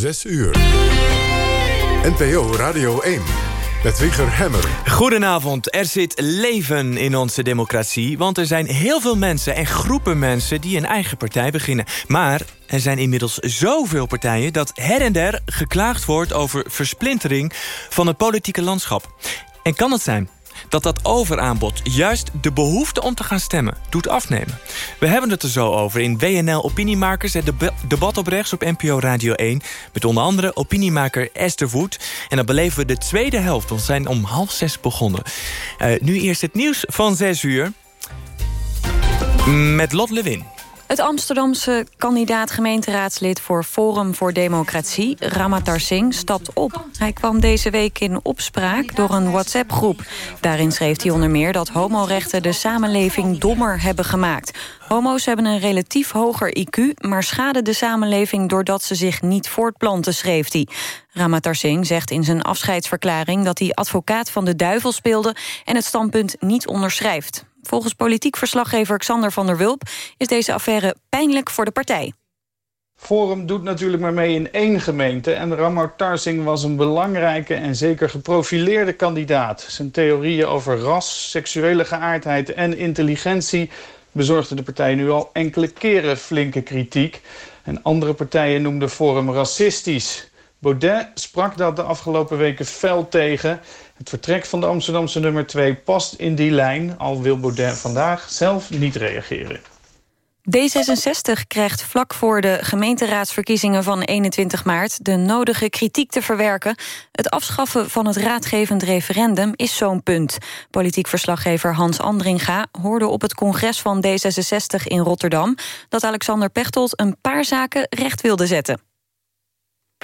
6 uur. NPO Radio 1 met Wieger Hemmer. Goedenavond. Er zit leven in onze democratie... want er zijn heel veel mensen en groepen mensen... die een eigen partij beginnen. Maar er zijn inmiddels zoveel partijen... dat her en der geklaagd wordt over versplintering... van het politieke landschap. En kan het zijn dat dat overaanbod juist de behoefte om te gaan stemmen doet afnemen. We hebben het er zo over in WNL Opiniemakers... het debat op rechts op NPO Radio 1... met onder andere opiniemaker Esther Voet. En dan beleven we de tweede helft. We zijn om half zes begonnen. Uh, nu eerst het nieuws van zes uur... met Lot Lewin. Het Amsterdamse kandidaat gemeenteraadslid voor Forum voor Democratie, Ramatar Singh, stapt op. Hij kwam deze week in opspraak door een WhatsApp-groep. Daarin schreef hij onder meer dat homorechten de samenleving dommer hebben gemaakt. Homo's hebben een relatief hoger IQ, maar schaden de samenleving doordat ze zich niet voortplanten, schreef hij. Ramatar Singh zegt in zijn afscheidsverklaring dat hij advocaat van de duivel speelde en het standpunt niet onderschrijft. Volgens politiek verslaggever Xander van der Wulp... is deze affaire pijnlijk voor de partij. Forum doet natuurlijk maar mee in één gemeente... en Ramar Tarsing was een belangrijke en zeker geprofileerde kandidaat. Zijn theorieën over ras, seksuele geaardheid en intelligentie... bezorgden de partij nu al enkele keren flinke kritiek. En andere partijen noemden Forum racistisch. Baudet sprak dat de afgelopen weken fel tegen... Het vertrek van de Amsterdamse nummer 2 past in die lijn... al wil Baudet vandaag zelf niet reageren. D66 krijgt vlak voor de gemeenteraadsverkiezingen van 21 maart... de nodige kritiek te verwerken. Het afschaffen van het raadgevend referendum is zo'n punt. Politiek verslaggever Hans Andringa hoorde op het congres van D66 in Rotterdam... dat Alexander Pechtold een paar zaken recht wilde zetten.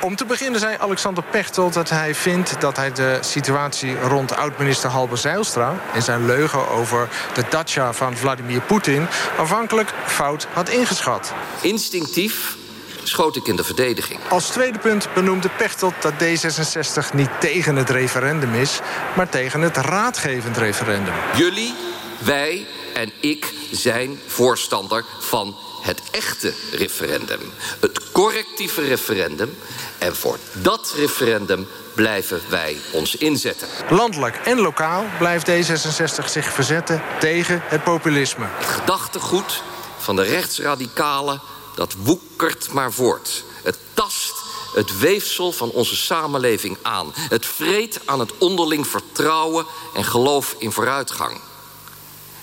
Om te beginnen zei Alexander Pechtold dat hij vindt dat hij de situatie rond oud-minister Halbe Zijlstra... en zijn leugen over de dacha van Vladimir Poetin aanvankelijk fout had ingeschat. Instinctief schoot ik in de verdediging. Als tweede punt benoemde Pechtold dat D66 niet tegen het referendum is... maar tegen het raadgevend referendum. Jullie, wij en ik zijn voorstander van het echte referendum. Het correctieve referendum. En voor dat referendum blijven wij ons inzetten. Landelijk en lokaal blijft D66 zich verzetten tegen het populisme. Het gedachtegoed van de rechtsradicalen, dat woekert maar voort. Het tast het weefsel van onze samenleving aan. Het vreet aan het onderling vertrouwen en geloof in vooruitgang.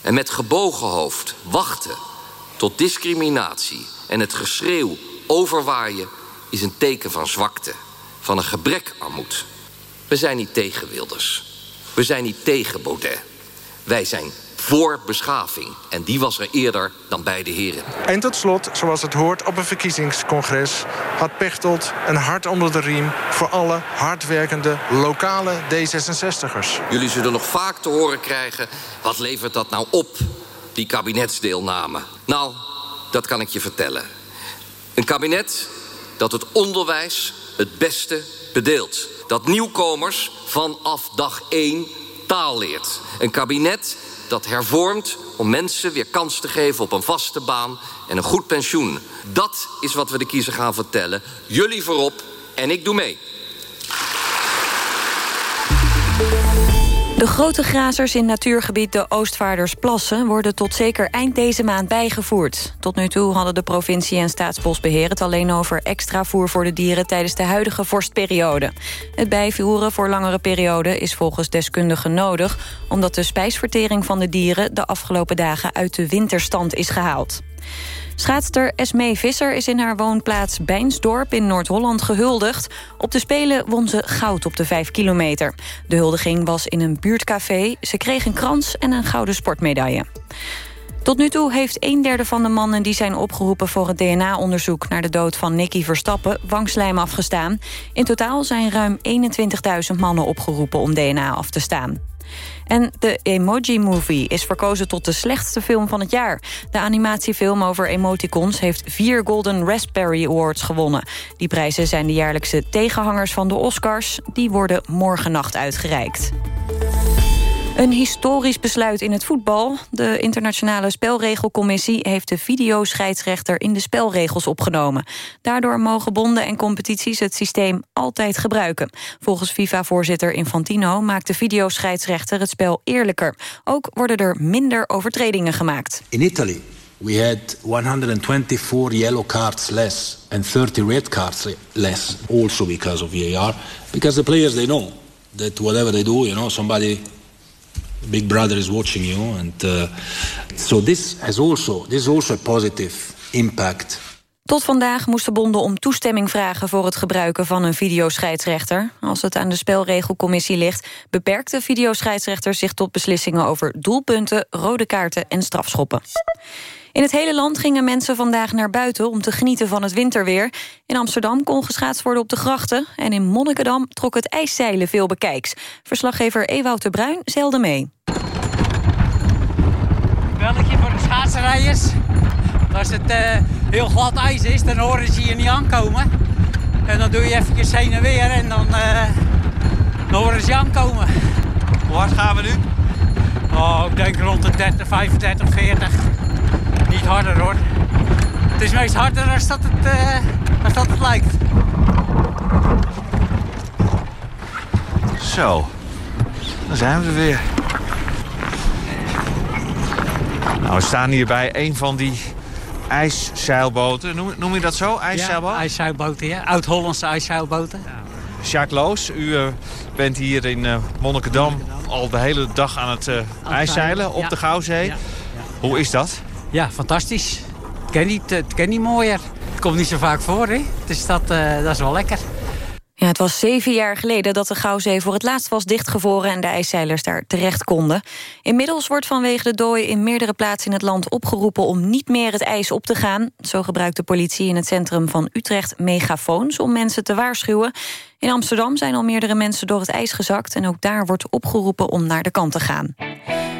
En met gebogen hoofd wachten tot discriminatie en het geschreeuw overwaaien is een teken van zwakte, van een gebrek aan moed. We zijn niet tegen Wilders. We zijn niet tegen Baudet. Wij zijn voor beschaving. En die was er eerder dan bij de heren. En tot slot, zoals het hoort op een verkiezingscongres... had Pechtold een hart onder de riem... voor alle hardwerkende lokale D66'ers. Jullie zullen nog vaak te horen krijgen... wat levert dat nou op die kabinetsdeelname? Nou, dat kan ik je vertellen. Een kabinet dat het onderwijs het beste bedeelt. Dat nieuwkomers vanaf dag één taal leert. Een kabinet dat hervormt om mensen weer kans te geven op een vaste baan en een goed pensioen. Dat is wat we de kiezer gaan vertellen. Jullie voorop en ik doe mee. De grote grazers in natuurgebied de Oostvaardersplassen... worden tot zeker eind deze maand bijgevoerd. Tot nu toe hadden de provincie en staatsbosbeheer... het alleen over extra voer voor de dieren tijdens de huidige vorstperiode. Het bijvoeren voor langere perioden is volgens deskundigen nodig... omdat de spijsvertering van de dieren de afgelopen dagen uit de winterstand is gehaald. Schaatster Esmee Visser is in haar woonplaats Bijnsdorp in Noord-Holland gehuldigd. Op de Spelen won ze goud op de 5 kilometer. De huldiging was in een buurtcafé. Ze kreeg een krans en een gouden sportmedaille. Tot nu toe heeft een derde van de mannen die zijn opgeroepen voor het DNA-onderzoek naar de dood van Nicky Verstappen wangslijm afgestaan. In totaal zijn ruim 21.000 mannen opgeroepen om DNA af te staan. En de Emoji Movie is verkozen tot de slechtste film van het jaar. De animatiefilm over emoticons heeft vier Golden Raspberry Awards gewonnen. Die prijzen zijn de jaarlijkse tegenhangers van de Oscars. Die worden morgennacht uitgereikt. Een historisch besluit in het voetbal. De internationale spelregelcommissie heeft de videoscheidsrechter in de spelregels opgenomen. Daardoor mogen bonden en competities het systeem altijd gebruiken. Volgens FIFA-voorzitter Infantino maakt de videoscheidsrechter het spel eerlijker. Ook worden er minder overtredingen gemaakt. In Italy we had 124 yellow cards less and 30 red cards less also because of VAR because the players they know that whatever they do you know somebody Big Brother is watching you, and uh, so this has also this is also a positive impact. Tot vandaag moesten bonden om toestemming vragen voor het gebruiken van een videoscheidsrechter. Als het aan de spelregelcommissie ligt, beperkt de videoscheidsrechter zich tot beslissingen over doelpunten, rode kaarten en strafschoppen. In het hele land gingen mensen vandaag naar buiten om te genieten van het winterweer. In Amsterdam kon geschaatst worden op de grachten... en in Monnikendam trok het ijszeilen veel bekijks. Verslaggever Ewout de Bruin zeilde mee. Belletje voor de schaatsrijders. Als het uh, heel glad ijs is, dan horen ze je niet aankomen. En dan doe je even heen en weer en dan, uh, dan horen ze je aankomen. Hoe hard gaan we nu? Oh, ik denk rond de 30, 35, 40 niet harder hoor. Het is meest harder als dat het, uh, als dat het lijkt. Zo, dan zijn we er weer. Nou, we staan hier bij een van die ijszeilboten. Noem, noem je dat zo, ijszeilboot? Ja, ijszeilboten, ja. Oud-Hollandse ijszeilboten. Ja. Jacques Loos, u uh, bent hier in uh, Monnikendam al de hele dag aan het uh, ijszeilen op ja. de Gouwzee. Ja. Hoe is dat? Ja, fantastisch. Het ken niet, het niet mooier. Het komt niet zo vaak voor, hè? Dus dat, uh, dat is wel lekker. Ja, het was zeven jaar geleden dat de Gouwzee voor het laatst was dichtgevroren... en de ijszeilers daar terecht konden. Inmiddels wordt vanwege de dooi in meerdere plaatsen in het land opgeroepen... om niet meer het ijs op te gaan. Zo gebruikt de politie in het centrum van Utrecht megafoons... om mensen te waarschuwen. In Amsterdam zijn al meerdere mensen door het ijs gezakt... en ook daar wordt opgeroepen om naar de kant te gaan.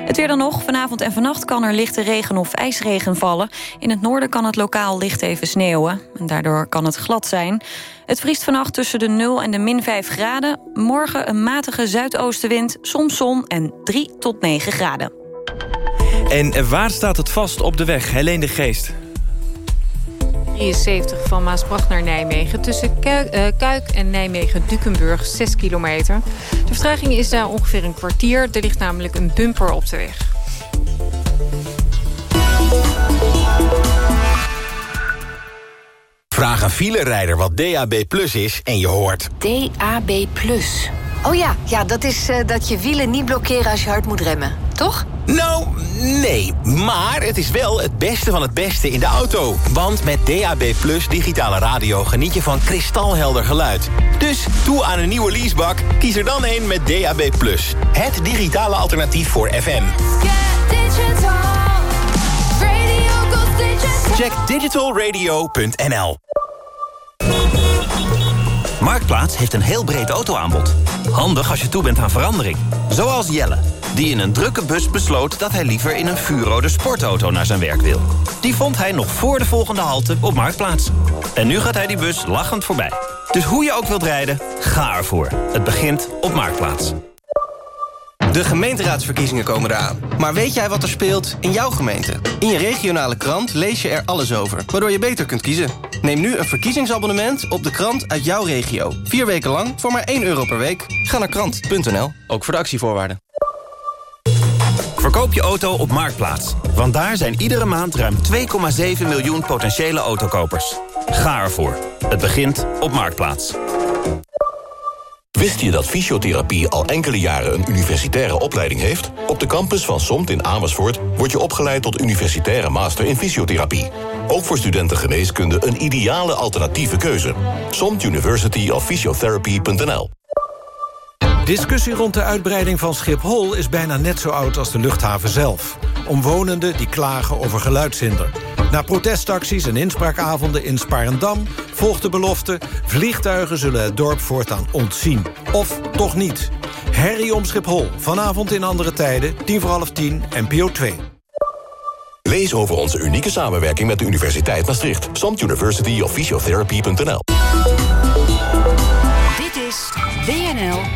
Het weer dan nog. Vanavond en vannacht kan er lichte regen of ijsregen vallen. In het noorden kan het lokaal licht even sneeuwen. En daardoor kan het glad zijn. Het vriest vannacht tussen de 0 en de min 5 graden. Morgen een matige zuidoostenwind, soms zon en 3 tot 9 graden. En waar staat het vast op de weg? Helene de Geest. 73 van Maasbracht naar Nijmegen. Tussen Kuik, uh, Kuik en Nijmegen-Dukenburg, 6 kilometer. De vertraging is daar ongeveer een kwartier. Er ligt namelijk een bumper op de weg. Vraag een filerijder wat DAB Plus is en je hoort... DAB Plus. Oh ja, ja dat is uh, dat je wielen niet blokkeren als je hard moet remmen, toch? Nou, nee. Maar het is wel het beste van het beste in de auto. Want met DAB Plus digitale radio geniet je van kristalhelder geluid. Dus toe aan een nieuwe leasebak, kies er dan een met DAB Plus. Het digitale alternatief voor FM. Check digitalradio.nl Marktplaats heeft een heel breed autoaanbod. Handig als je toe bent aan verandering. Zoals Jelle, die in een drukke bus besloot... dat hij liever in een vuurrode sportauto naar zijn werk wil. Die vond hij nog voor de volgende halte op Marktplaats. En nu gaat hij die bus lachend voorbij. Dus hoe je ook wilt rijden, ga ervoor. Het begint op Marktplaats. De gemeenteraadsverkiezingen komen eraan. Maar weet jij wat er speelt in jouw gemeente? In je regionale krant lees je er alles over, waardoor je beter kunt kiezen. Neem nu een verkiezingsabonnement op de krant uit jouw regio. Vier weken lang voor maar 1 euro per week. Ga naar krant.nl, ook voor de actievoorwaarden. Verkoop je auto op Marktplaats. Want daar zijn iedere maand ruim 2,7 miljoen potentiële autokopers. Ga ervoor. Het begint op Marktplaats. Wist je dat fysiotherapie al enkele jaren een universitaire opleiding heeft? Op de campus van SOMT in Amersfoort word je opgeleid tot universitaire master in fysiotherapie. Ook voor studenten geneeskunde een ideale alternatieve keuze. SOMT University of Discussie rond de uitbreiding van Schiphol is bijna net zo oud als de luchthaven zelf. Omwonenden die klagen over geluidshinder. Na protestacties en inspraakavonden in Sparendam volgt de belofte... vliegtuigen zullen het dorp voortaan ontzien. Of toch niet. Herrie om Schiphol, vanavond in andere tijden, tien voor half tien, NPO 2. Lees over onze unieke samenwerking met de Universiteit Maastricht. Samt University of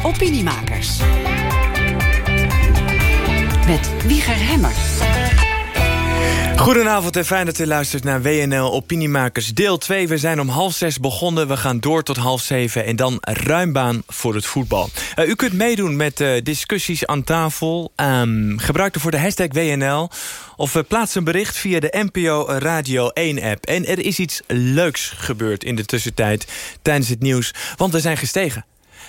Opiniemakers. met Wieger Hemmer. Goedenavond en fijn dat u luistert naar WNL Opiniemakers deel 2. We zijn om half zes begonnen, we gaan door tot half zeven... en dan ruimbaan voor het voetbal. Uh, u kunt meedoen met uh, discussies aan tafel. Um, gebruik ervoor de hashtag WNL... of uh, plaats een bericht via de NPO Radio 1-app. En er is iets leuks gebeurd in de tussentijd tijdens het nieuws... want we zijn gestegen.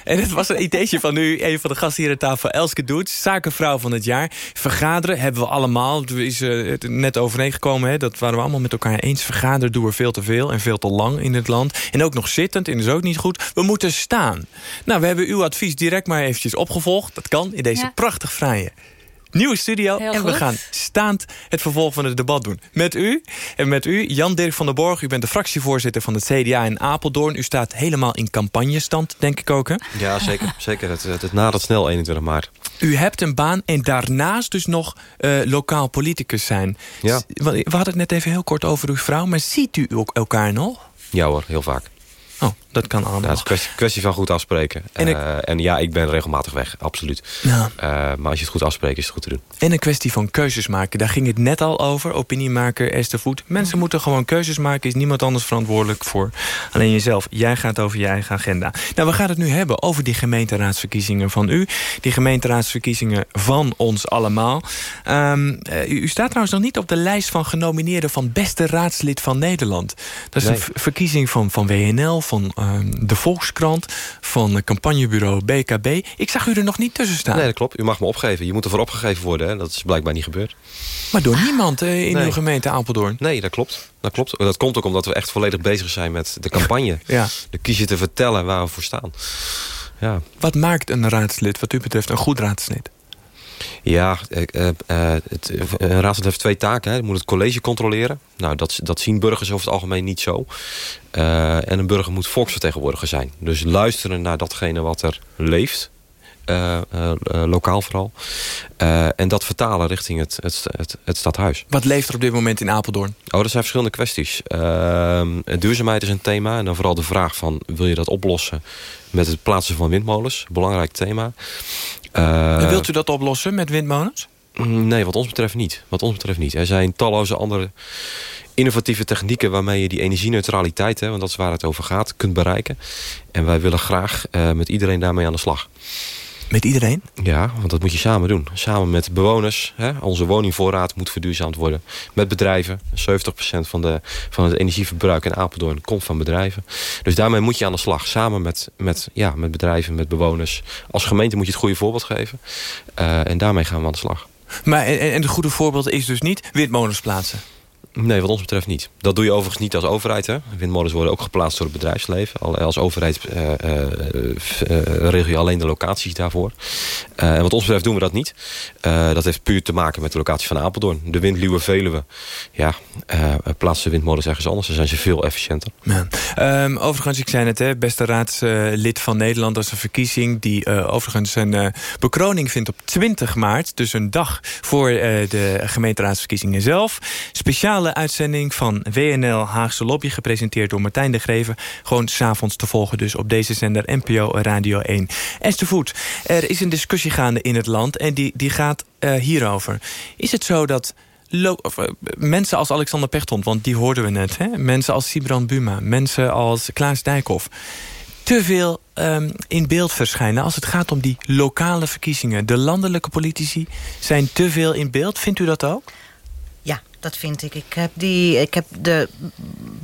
En het was een ideetje van nu, een van de gasten hier aan tafel, Elske Doets, zakenvrouw van het jaar. Vergaderen hebben we allemaal. Er is uh, het net overeengekomen, hè, dat waren we allemaal met elkaar eens. Vergaderen doen we veel te veel en veel te lang in het land. En ook nog zittend, en is ook niet goed. We moeten staan. Nou, we hebben uw advies direct maar eventjes opgevolgd. Dat kan in deze ja. prachtig fraaie nieuwe studio. Heel en goed. we gaan staand het vervolg van het debat doen. Met u en met u, Jan-Dirk van der Borg. U bent de fractievoorzitter van het CDA in Apeldoorn. U staat helemaal in campagnestand, denk ik ook, hè? Ja, zeker. zeker. Het, het, het nadert snel 21 maart. U hebt een baan en daarnaast dus nog uh, lokaal politicus zijn. Ja. We hadden het net even heel kort over uw vrouw. Maar ziet u ook elkaar nog? Ja hoor, heel vaak. Oh, dat kan allemaal. Ja, het is een kwestie, kwestie, van goed afspreken. En, ik... uh, en, ja, ik ben regelmatig weg, absoluut. Ja. Uh, maar als je het goed afspreekt, is het goed te doen. En een kwestie van keuzes maken. Daar ging het net al over, opiniemaker Esther Voet. Mensen moeten gewoon keuzes maken. Is niemand anders verantwoordelijk voor. Alleen jezelf. Jij gaat over je eigen agenda. Nou, we gaan het nu hebben over die gemeenteraadsverkiezingen van u. Die gemeenteraadsverkiezingen van ons allemaal. Um, uh, u, u, staat trouwens nog niet op de lijst van genomineerden... van beste raadslid van Nederland. Dat is nee. een verkiezing van, van WNL, van de Volkskrant, van campagnebureau BKB. Ik zag u er nog niet tussen staan. Nee, dat klopt. U mag me opgeven. Je moet ervoor opgegeven worden. Hè? Dat is blijkbaar niet gebeurd. Maar door niemand eh, in nee. uw gemeente Apeldoorn? Nee, dat klopt. Dat klopt. Dat komt ook omdat we echt volledig bezig zijn met de campagne. ja. De kiezer te vertellen waar we voor staan. Ja. Wat maakt een raadslid, wat u betreft, een goed raadslid? Ja, uh, uh, het, een raadslid heeft twee taken. Hij moet het college controleren. Nou, dat, dat zien burgers over het algemeen niet zo. Uh, en een burger moet volksvertegenwoordiger zijn. Dus luisteren naar datgene wat er leeft. lokaal vooral. en dat vertalen richting het, het, het, het stadhuis. Wat leeft er op dit moment in Apeldoorn? Oh, er zijn verschillende kwesties. duurzaamheid is een thema. En dan vooral de vraag van, wil je dat oplossen met het plaatsen van windmolens? Belangrijk thema. Uh, en wilt u dat oplossen met windmolens? Nee, wat ons betreft niet. Wat ons betreft niet. Er zijn talloze andere innovatieve technieken... waarmee je die energieneutraliteit, hè, want dat is waar het over gaat, kunt bereiken. En wij willen graag uh, met iedereen daarmee aan de slag. Met iedereen? Ja, want dat moet je samen doen. Samen met bewoners. Hè? Onze woningvoorraad moet verduurzaamd worden. Met bedrijven. 70% van, de, van het energieverbruik in Apeldoorn komt van bedrijven. Dus daarmee moet je aan de slag. Samen met, met, ja, met bedrijven, met bewoners. Als gemeente moet je het goede voorbeeld geven. Uh, en daarmee gaan we aan de slag. Maar en, en het goede voorbeeld is dus niet windmolens plaatsen? Nee, wat ons betreft niet. Dat doe je overigens niet als overheid. Hè? Windmolens worden ook geplaatst door het bedrijfsleven. Als overheid uh, regel je alleen de locaties daarvoor. En wat ons betreft doen we dat niet. dat heeft puur te maken met de locatie van Apeldoorn. De windluwe Veluwe. Ja, plaatsen windmolens ergens anders. Dan zijn ze veel efficiënter. Ja. Um, overigens, ik zei het, beste raadslid van Nederland. Dat is een verkiezing die overigens een bekroning vindt op 20 maart. Dus een dag voor de gemeenteraadsverkiezingen zelf. Speciale uitzending van WNL Haagse Lobby... gepresenteerd door Martijn de Greven. Gewoon s'avonds te volgen dus op deze zender NPO Radio 1. Esther Voet, er is een discussie gaande in het land... en die, die gaat uh, hierover. Is het zo dat... Of, uh, mensen als Alexander Pechtold, want die hoorden we net. Hè? Mensen als Sibrand Buma, mensen als Klaas Dijkhoff... te veel um, in beeld verschijnen als het gaat om die lokale verkiezingen. De landelijke politici zijn te veel in beeld. Vindt u dat ook? Dat vind ik. Ik heb, die, ik heb de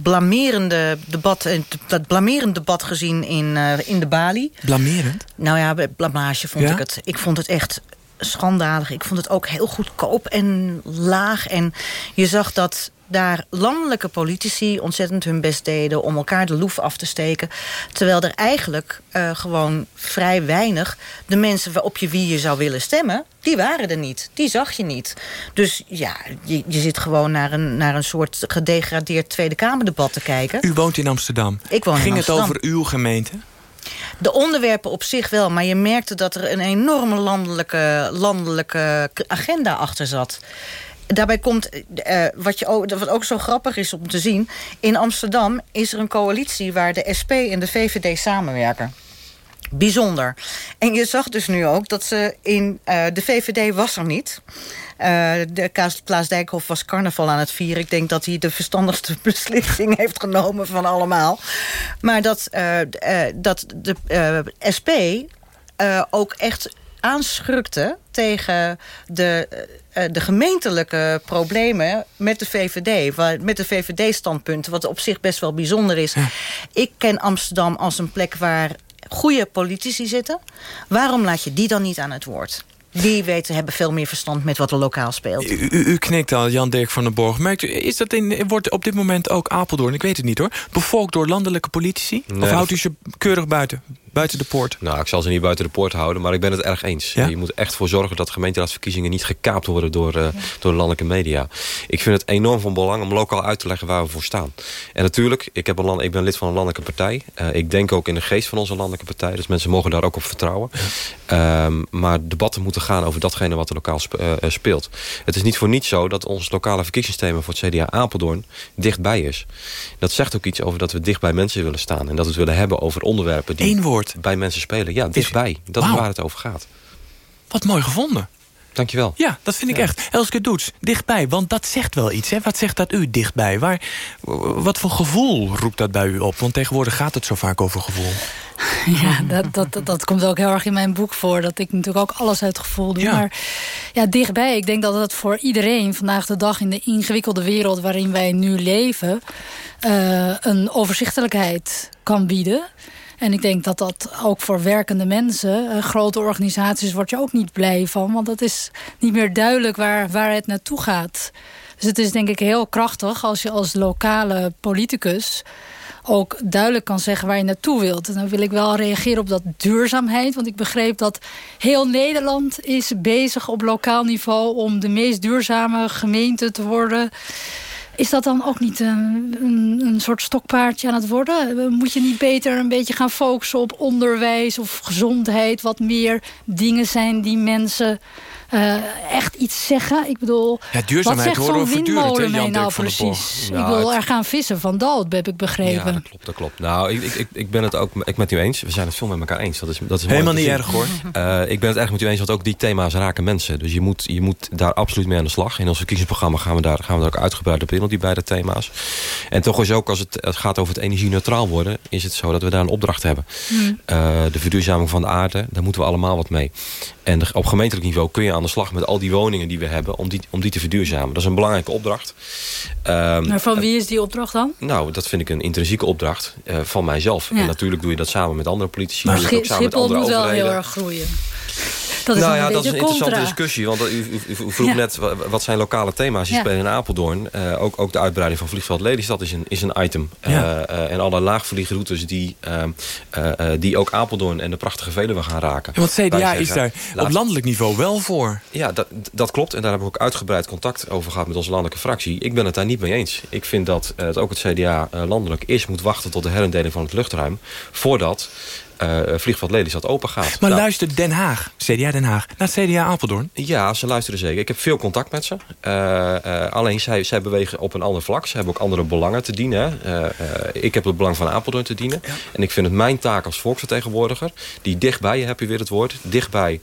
blamerende debat, dat blamerend debat gezien in, uh, in de Bali. Blamerend? Nou ja, blamage vond ja? ik het. Ik vond het echt schandalig. Ik vond het ook heel goedkoop en laag. En je zag dat daar landelijke politici ontzettend hun best deden... om elkaar de loef af te steken. Terwijl er eigenlijk uh, gewoon vrij weinig... de mensen op je wie je zou willen stemmen, die waren er niet. Die zag je niet. Dus ja, je, je zit gewoon naar een, naar een soort gedegradeerd Tweede Kamerdebat te kijken. U woont in Amsterdam. Ik woon Ging in Amsterdam. het over uw gemeente? De onderwerpen op zich wel, maar je merkte dat er een enorme landelijke, landelijke agenda achter zat. Daarbij komt, uh, wat, je ook, wat ook zo grappig is om te zien... in Amsterdam is er een coalitie waar de SP en de VVD samenwerken. bijzonder. En je zag dus nu ook dat ze in uh, de VVD was er niet. De Klaas, Klaas Dijkhoff was carnaval aan het vieren. Ik denk dat hij de verstandigste beslissing heeft genomen van allemaal. Maar dat, dat de SP ook echt aanschrukte tegen de, de gemeentelijke problemen met de VVD. Met de VVD-standpunten, wat op zich best wel bijzonder is. Ik ken Amsterdam als een plek waar goede politici zitten. Waarom laat je die dan niet aan het woord? Die weten, hebben veel meer verstand met wat er lokaal speelt. U, u, u knikt al, Jan-Dirk van den Borg. Merkt u, is dat in, wordt op dit moment ook Apeldoorn, ik weet het niet hoor... bevolkt door landelijke politici? of houdt u ze keurig buiten? Buiten de poort? Nou, ik zal ze niet buiten de poort houden, maar ik ben het erg eens. Je moet echt voor zorgen dat gemeenteraadsverkiezingen niet gekaapt worden door, uh, door de landelijke media. Ik vind het enorm van belang om lokaal uit te leggen waar we voor staan. En natuurlijk, ik, heb een land, ik ben lid van een landelijke partij. Uh, ik denk ook in de geest van onze landelijke partij. Dus mensen mogen daar ook op vertrouwen. Um, maar debatten moeten gaan over datgene wat er lokaal uh, speelt. Het is niet voor niets zo dat ons lokale verkiezingsthema voor het CDA Apeldoorn dichtbij is. Dat zegt ook iets over dat we dicht bij mensen willen staan. En dat we het willen hebben over onderwerpen die... Eén woord bij mensen spelen. Ja, dichtbij. Dat is waar het over gaat. Wat mooi gevonden. Dankjewel. Ja, dat vind ik echt. Elske Doets, dichtbij. Want dat zegt wel iets. Hè? Wat zegt dat u, dichtbij? Waar, wat voor gevoel roept dat bij u op? Want tegenwoordig gaat het zo vaak over gevoel. Ja, dat, dat, dat komt ook heel erg in mijn boek voor. Dat ik natuurlijk ook alles uit gevoel doe. Ja. Maar ja, dichtbij. Ik denk dat het voor iedereen vandaag de dag... in de ingewikkelde wereld waarin wij nu leven... Uh, een overzichtelijkheid kan bieden... En ik denk dat dat ook voor werkende mensen... Uh, grote organisaties word je ook niet blij van. Want het is niet meer duidelijk waar, waar het naartoe gaat. Dus het is denk ik heel krachtig als je als lokale politicus ook duidelijk kan zeggen waar je naartoe wilt. En dan wil ik wel reageren op dat duurzaamheid. Want ik begreep dat heel Nederland is bezig op lokaal niveau... om de meest duurzame gemeente te worden... Is dat dan ook niet een, een, een, soort stokpaardje aan het worden? Moet je niet beter een beetje gaan focussen op onderwijs of gezondheid? Wat meer dingen zijn die mensen uh, echt iets zeggen. Ik bedoel, ja, duurzaamheid wat zegt zo'n windmolen nou precies? Nou, ik wil het... er gaan vissen van Dood, heb ik begrepen. Ja, dat klopt, dat klopt. Nou, ik, ik, ik ben het ook ik met u eens. We zijn het veel met elkaar eens. Dat is, dat is Helemaal niet erg hoor. Uh, ik ben het echt met u eens, want ook die thema's raken mensen. Dus je moet, je moet daar absoluut mee aan de slag. In ons verkiezingsprogramma gaan we daar, gaan we daar ook uitgebreid op in, op die beide thema's. En toch is ook, als het, het gaat over het energie-neutraal worden... is het zo dat we daar een opdracht hebben. Hmm. Uh, de verduurzaming van de aarde, daar moeten we allemaal wat mee. En op gemeentelijk niveau kun je aan de slag met al die woningen die we hebben... om die, om die te verduurzamen. Dat is een belangrijke opdracht. Um, maar van wie is die opdracht dan? Nou, dat vind ik een intrinsieke opdracht uh, van mijzelf. Ja. En natuurlijk doe je dat samen met andere politici. Maar ook samen met andere moet wel heel erg groeien. Dat is nou ja, een dat is een interessante discussie. Want u, u, u vroeg Ja. net, wa- wat zijn lokale thema's die Ja. spelen in Apeldoorn? Eh, ook, ook de uitbreiding van vliegveld Lelystad is een, is een item. Ja. Eh, eh, en alle laagvliegroutes die, ehm, eh, eh, die ook Apeldoorn en de prachtige Veluwe gaan raken. Ja, want CDA is daar op landelijk niveau wel voor. ja, dat, dat klopt. En daar hebben we ook uitgebreid contact over gehad met onze landelijke fractie. Ik ben het daar niet mee eens. Ik vind dat eh, het ook het CDA eh, landelijk eerst moet wachten tot de herindeling van het luchtruim. Voordat eh vliegveld Lelystad open gaat. Maar Nou, luister Den Haag, CDA Den Haag, naar het CDA Apeldoorn. ja, ze luisteren zeker. Ik heb veel contact met ze. Eh, eh, alleen zij, zij bewegen op een ander vlak. Ze hebben ook andere belangen te dienen. ik heb het belang van Apeldoorn te dienen. En ik vind het mijn taak als volksvertegenwoordiger... die dichtbij, je heb je weer het woord, dichtbij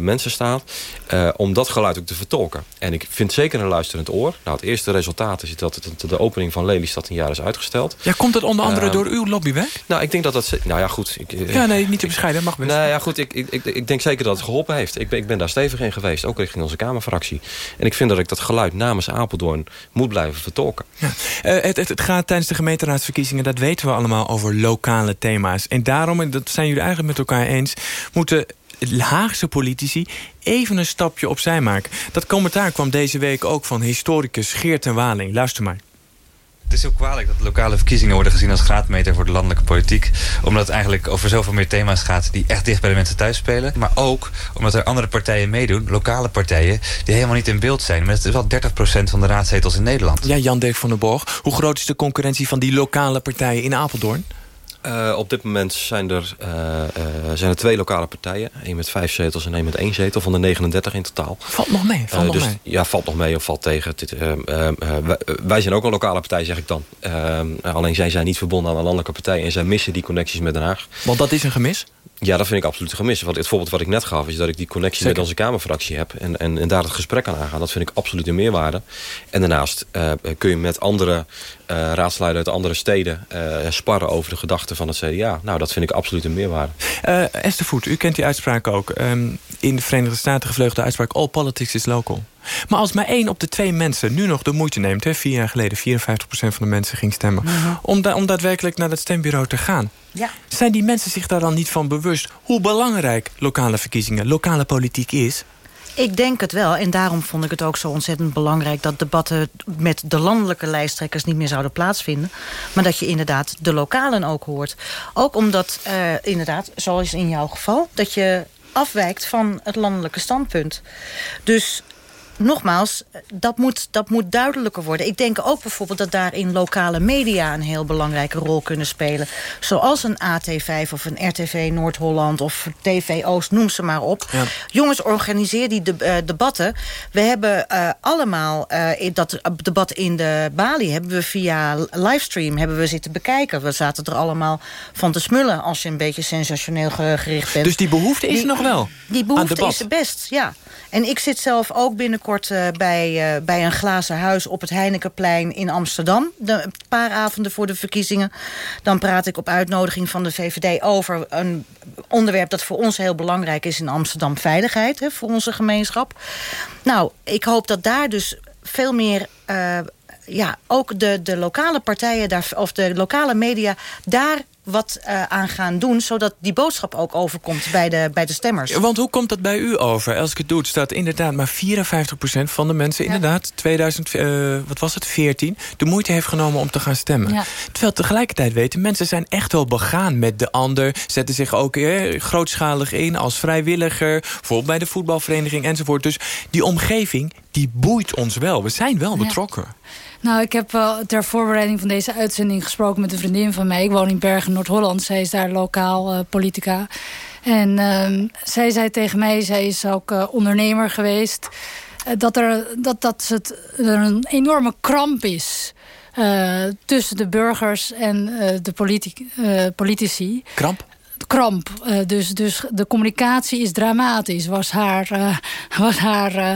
mensen staat... eh, om dat geluid ook te vertolken. En ik vind zeker een luisterend oor. Nou, het eerste resultaat is dat het- de opening van Lelystad een jaar is uitgesteld. Ja, komt dat onder andere Eh, door uw lobbywerk? Nou, ik denk dat dat... Nou ja, goed. Ik, eh, Ja, nee, niet te bescheiden, mag best. nou ja, goed, ik, ik, ik, ik denk zeker dat het geholpen heeft. Ik ben, ik ben daar stevig in geweest, ook richting onze Kamerfractie. En ik vind dat ik dat geluid namens Apeldoorn moet blijven vertolken. Ja. Eh, het, het, het gaat tijdens de gemeenteraadsverkiezingen, dat weten we allemaal, over lokale thema's. En daarom, en dat zijn jullie eigenlijk met elkaar eens, moeten Haagse politici even een stapje opzij maken. Dat commentaar kwam deze week ook van historicus Geert en Waling. Luister maar. Het is heel kwalijk dat lokale verkiezingen worden gezien als graadmeter voor de landelijke politiek. Omdat het eigenlijk over zoveel meer thema's gaat die echt dicht bij de mensen thuis spelen. Maar ook omdat er andere partijen meedoen, lokale partijen, die helemaal niet in beeld zijn. Maar het is wel 30% van de raadzetels in Nederland. Ja, Jan Dirk van den Borg. Hoe groot is de concurrentie van die lokale partijen in Apeldoorn? Eh, op dit moment zijn er, eh, eh, zijn er twee lokale partijen. Eén met vijf zetels en één met één zetel. Van de 39 in totaal. Valt nog mee, valt nog dus, mee. Ja, valt nog mee of valt tegen. Dit, wij, wij zijn ook een lokale partij, zeg ik dan. Alleen zij zijn niet verbonden aan een landelijke partij. En zij missen die connecties met Den Haag. Want dat is een gemis? Ja, dat vind ik absoluut gemist. Want het voorbeeld wat ik net gaf... is dat ik die connectie Zeker. met onze Kamerfractie heb... En, en, en daar het gesprek aan aangaan. Dat vind ik absoluut een meerwaarde. En daarnaast eh, kun je met andere raadsleiders uit andere steden... eh, sparren over de gedachten van het CDA. Nou, dat vind ik absoluut een meerwaarde. Esther Voet, u kent die uitspraak ook. Ehm, in de Verenigde Staten gevleugelde uitspraak... all politics is local. Maar als maar één op de twee mensen nu nog de moeite neemt... Hè, vier jaar geleden 54% van de mensen ging stemmen... om, da om daadwerkelijk naar het stembureau te gaan... Ja. zijn die mensen zich daar dan niet van bewust... hoe belangrijk lokale verkiezingen, lokale politiek is? Ik denk het wel. En daarom vond ik het ook zo ontzettend belangrijk... dat debatten met de landelijke lijsttrekkers niet meer zouden plaatsvinden. Maar dat je inderdaad de lokalen ook hoort. Ook omdat, eh, inderdaad, zoals in jouw geval... dat je afwijkt van het landelijke standpunt. Dus nogmaals, dat moet, dat moet duidelijker worden. Ik denk ook bijvoorbeeld dat daarin lokale media... een heel belangrijke rol kunnen spelen. Zoals een AT5 of een RTV Noord-Holland of TV Oost, noem ze maar op. Jongens, organiseer die de- eh, debatten. We hebben eh, allemaal eh, dat debat in de Bali... hebben we via livestream hebben we zitten bekijken. We zaten er allemaal van te smullen... als je een beetje sensationeel ge- gericht bent. Dus die behoefte is er nog wel? Die behoefte is er best, ja. En ik zit zelf ook binnenkort eh, bij, eh, bij een glazen huis... op het Heinekenplein in Amsterdam. Een paar avonden voor de verkiezingen. Dan praat ik op uitnodiging van de VVD over een onderwerp... dat voor ons heel belangrijk is in Amsterdam. Veiligheid, hè, voor onze gemeenschap. Nou, ik hoop dat daar dus veel meer... eh, ja, ook de, de lokale partijen daar, of de lokale media daar wat eh, aan gaan doen... zodat die boodschap ook overkomt bij de, bij de stemmers. Want hoe komt dat bij u over? Elske Doet staat inderdaad maar 54% van de mensen... inderdaad 2000, eh, wat was het, 14, de moeite heeft genomen om te gaan stemmen. Ja. Terwijl tegelijkertijd weten, mensen zijn echt wel begaan met de ander... zetten zich ook eh, grootschalig in als vrijwilliger... bijvoorbeeld bij de voetbalvereniging enzovoort. Dus die omgeving, die boeit ons wel. We zijn wel Ja. betrokken. Nou, ik heb ter voorbereiding van deze uitzending gesproken met een vriendin van mij. Ik woon in Bergen, Noord-Holland. Zij is daar lokaal eh, politica. En ehm, zij zei tegen mij, zij is ook eh, ondernemer geweest... eh, dat, er, dat, dat het een enorme kramp is... tussen de burgers en de politi- politici. Kramp? Kramp. Eh, dus, dus de communicatie is dramatisch, was haar, eh, was haar eh,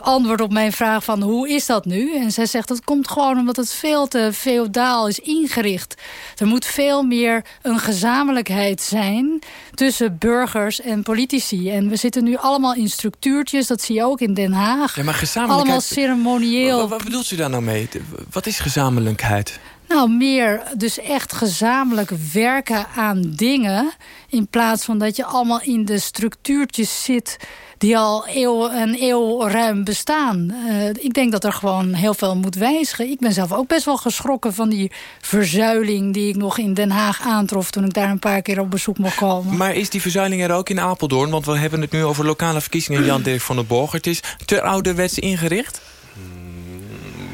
antwoord op mijn vraag van hoe is dat nu? En zij zegt dat komt gewoon omdat het veel te feodaal is ingericht. Er moet veel meer een gezamenlijkheid zijn tussen burgers en politici. En we zitten nu allemaal in structuurtjes, dat zie je ook in Den Haag. Ja, maar gezamenlijkheid... Allemaal ceremonieel. Wat, wat bedoelt u daar nou mee? Wat is gezamenlijkheid? Nou, meer dus echt gezamenlijk werken aan dingen... in plaats van dat je allemaal in de structuurtjes zit... die al eeuw, een eeuw ruim bestaan. Eh, ik denk dat er gewoon heel veel moet wijzigen. Ik ben zelf ook best wel geschrokken van die verzuiling... die ik nog in Den Haag aantrof toen ik daar een paar keer op bezoek mocht komen. Maar is die verzuiling er ook in Apeldoorn? Want we hebben het nu over lokale verkiezingen. Jan Dirk van der Borg. Het is te ouderwets ingericht?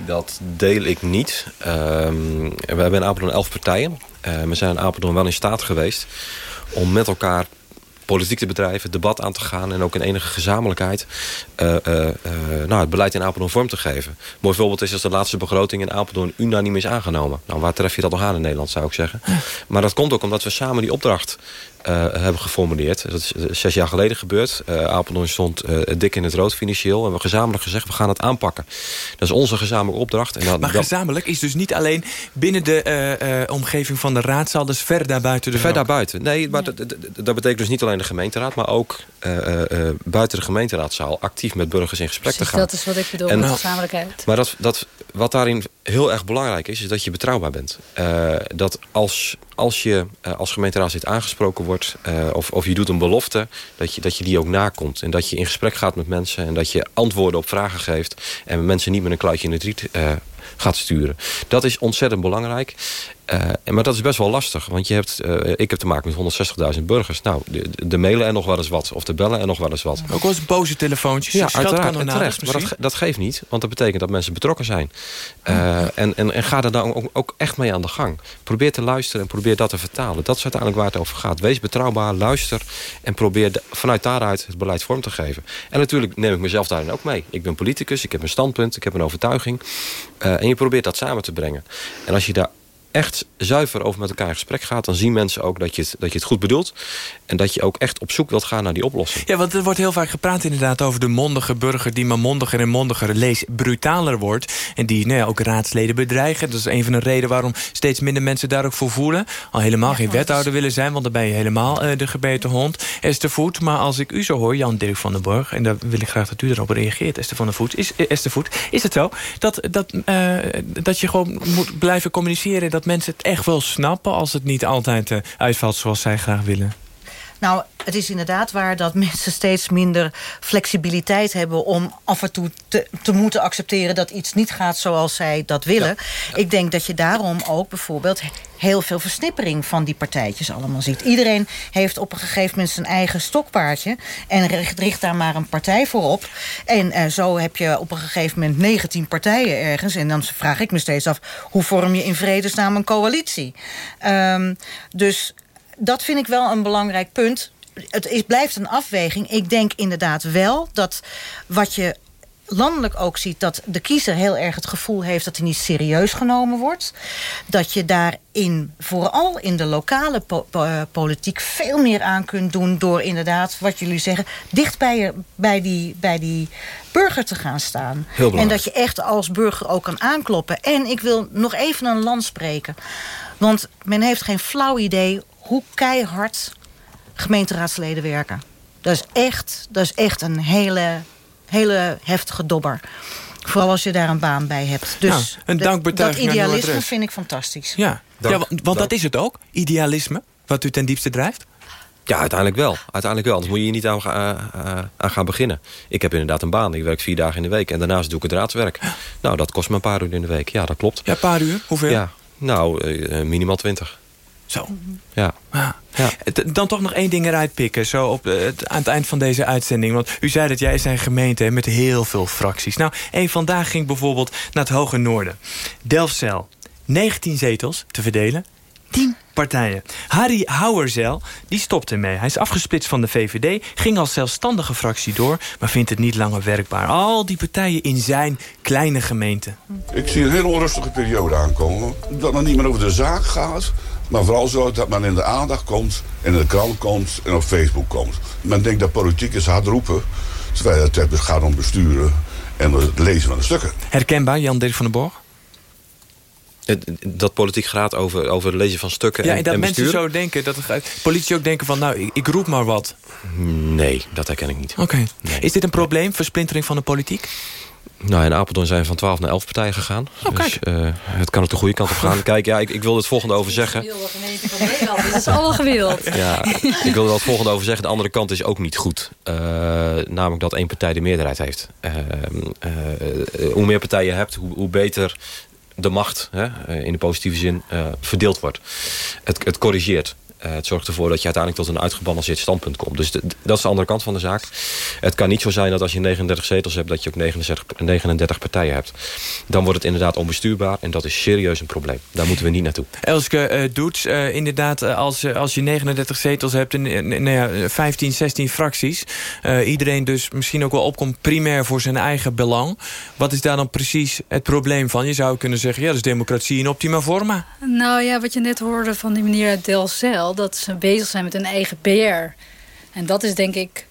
Dat deel ik niet. Ehm, we hebben in Apeldoorn elf partijen. Eh, we zijn in Apeldoorn wel in staat geweest om met elkaar politiek te bedrijven, debat aan te gaan... en ook in enige gezamenlijkheid eh, eh, eh, nou, het beleid in Apeldoorn vorm te geven. Een mooi voorbeeld is als de laatste begroting in Apeldoorn unaniem is aangenomen. Nou, waar tref je dat nog aan in Nederland, zou ik zeggen. Maar dat komt ook omdat we samen die opdracht hebben geformuleerd. Dat is eh, zes jaar geleden gebeurd. Eh, Apeldoorn stond eh, dik in het rood financieel. En we hebben gezamenlijk gezegd, we gaan het aanpakken. Dat is onze gezamenlijke opdracht. En dat, Maar gezamenlijk is dus niet alleen binnen de eh, eh, omgeving van de raadzaal... dus ver daarbuiten de Ver daarbuiten. Nee, maar dat, betekent dus niet alleen de gemeenteraad... maar ook eh, eh, eh, buiten de gemeenteraadzaal... actief met burgers in gesprek Precies, te gaan. dat is wat ik bedoel En- met gezamenlijkheid. Maar dat, dat, wat daarin heel erg belangrijk is... is dat je betrouwbaar bent. Eh, dat als, als je eh, als gemeenteraadslid aangesproken wordt... eh, of, of je doet een belofte, dat je, dat je die ook nakomt. En dat je in gesprek gaat met mensen... en dat je antwoorden op vragen geeft... en mensen niet met een kluitje in het riet gaat sturen. Dat is ontzettend belangrijk. Eh, en maar dat is best wel lastig. Want je hebt, eh, ik heb te maken met 160.000 burgers. Nou, de, de mailen er nog wel eens wat. Of de bellen er nog wel eens wat. Ook wel eens boze telefoontjes. Ja, uiteraard. En terecht. Maar dat, dat geeft niet. Want dat betekent dat mensen betrokken zijn. Eh, en, en, en ga er dan ook, ook echt mee aan de gang. Probeer te luisteren en probeer dat te vertalen. Dat is uiteindelijk waar het over gaat. Wees betrouwbaar, luister. En probeer de- vanuit daaruit het beleid vorm te geven. En natuurlijk neem ik mezelf daarin ook mee. Ik ben politicus, ik heb een standpunt, ik heb een overtuiging. En je probeert dat samen te brengen. En als je daar echt zuiver over met elkaar in gesprek gaat... dan zien mensen ook dat je, het, dat je het goed bedoelt... en dat je ook echt op zoek wilt gaan naar die oplossing. Ja, want er wordt heel vaak gepraat inderdaad over de mondige burger... die maar mondiger en mondiger, lees brutaler wordt... en die nou ja, ook raadsleden bedreigen. Dat is een van de redenen waarom steeds minder mensen daar ook voor voelen. Al helemaal geen wethouder willen zijn... want dan ben je helemaal uh, de gebeten hond. Esther Voet, maar als ik u zo hoor, Jan-Dirk van den Borg... en daar wil ik graag dat u erop reageert, Esther van der Voet... is, eh, Esther Voet, is het zo dat, dat, uh, dat je gewoon moet blijven communiceren... dat mensen het echt wel snappen als het niet altijd uh, uitvalt zoals zij graag willen? Nou, het is inderdaad waar dat mensen steeds minder flexibiliteit hebben... om af en toe te, te moeten accepteren dat iets niet gaat zoals zij dat willen. Ik denk dat je daarom ook bijvoorbeeld heel veel versnippering van die partijtjes allemaal ziet. Iedereen heeft op een gegeven moment zijn eigen stokpaardje... en richt, daar maar een partij voor op. En uh, zo heb je op een gegeven moment 19 partijen ergens. En dan vraag ik me steeds af... hoe vorm je in vredesnaam een coalitie? Um, dus dat vind ik wel een belangrijk punt. Het is, blijft een afweging. Ik denk inderdaad wel dat wat je landelijk ook ziet... dat de kiezer heel erg het gevoel heeft dat hij niet serieus genomen wordt. Dat je daarin, vooral in de lokale po po politiek... veel meer aan kunt doen door inderdaad, wat jullie zeggen... dicht bij, je, bij, die, bij die burger te gaan staan. En dat je echt als burger ook kan aankloppen. En ik wil nog even een land spreken. Want men heeft geen flauw idee hoe keihard gemeenteraadsleden werken. Dat is echt, dat is echt een hele, hele heftige dobber. Vooral als je daar een baan bij hebt. Dus nou, een dankbetuiging dat idealisme vind ik fantastisch. Ja, Dank, ja want, want dat is het ook, idealisme, wat u ten diepste drijft? Ja, uiteindelijk wel. Uiteindelijk wel. Anders moet je hier niet aan, uh, aan, gaan beginnen. Ik heb inderdaad een baan. Ik werk vier dagen in de week. En daarnaast doe ik het raadswerk. Nou, dat kost me een paar uur in de week. Ja, dat klopt. Ja, een paar uur? Hoeveel? Ja, nou, uh, minimaal twintig. Zo. Ja. ja. ja. Dan toch nog één ding eruit pikken. Zo op het, aan het eind van deze uitzending. Want u zei dat jij zijn gemeente met heel veel fracties. Nou, één vandaag ging bijvoorbeeld naar het Hoge Noorden. Delfzijl. 19 zetels te verdelen. 10 partijen. Harry Houwerzel, die stopte mee. Hij is afgesplitst van de VVD, ging als zelfstandige fractie door... maar vindt het niet langer werkbaar. Al die partijen in zijn kleine gemeente. Ik zie een hele onrustige periode aankomen. Dat het niet meer over de zaak gaat... Maar vooral zo dat men in de aandacht komt, in de krant komt en op Facebook komt. Men denkt dat politiek is hard roepen, terwijl het gaat om besturen en het lezen van de stukken. Herkenbaar, Jan Dirk van den Borg? Dat politiek gaat over, over het lezen van stukken ja, en, en dat en mensen zo denken, dat politici ook denken van... nou, ik, ik, roep maar wat. Nee, dat herken ik niet. Oké. Okay. Nee. Is dit een probleem, versplintering van de politiek? Nou, in Apeldoorn zijn we van 12 naar 11 partijen gegaan. Oh, dus uh, het kan ook de goede kant op gaan. Kijk, ja, ik, ik wil het volgende over zeggen. Dat is allemaal gewild. Ja, ik wil er het volgende over zeggen. De andere kant is ook niet goed. Uh, namelijk dat één partij de meerderheid heeft. Uh, hoe meer partijen je hebt, hoe, hoe beter de macht hè, in de positieve zin verdeeld wordt. Het, het corrigeert. Uh, het zorgt ervoor dat je uiteindelijk tot een uitgebalanceerd standpunt komt. Dus de, dat is de andere kant van de zaak. Het kan niet zo zijn dat als je 39 zetels hebt... dat je ook 69, 39 partijen hebt. Dan wordt het inderdaad onbestuurbaar. En dat is serieus een probleem. Daar moeten we niet naartoe. Elske uh, Doets, uh, inderdaad, als, als je 39 zetels hebt... en nou ja, 15, 16 fracties... iedereen dus misschien ook wel opkomt primair voor zijn eigen belang. Wat is daar dan precies het probleem van? Je zou kunnen zeggen, ja, dat is democratie in optima forma. Nou ja, wat je net hoorde van die meneer Dat ze bezig zijn met hun eigen PR. En dat is denk ik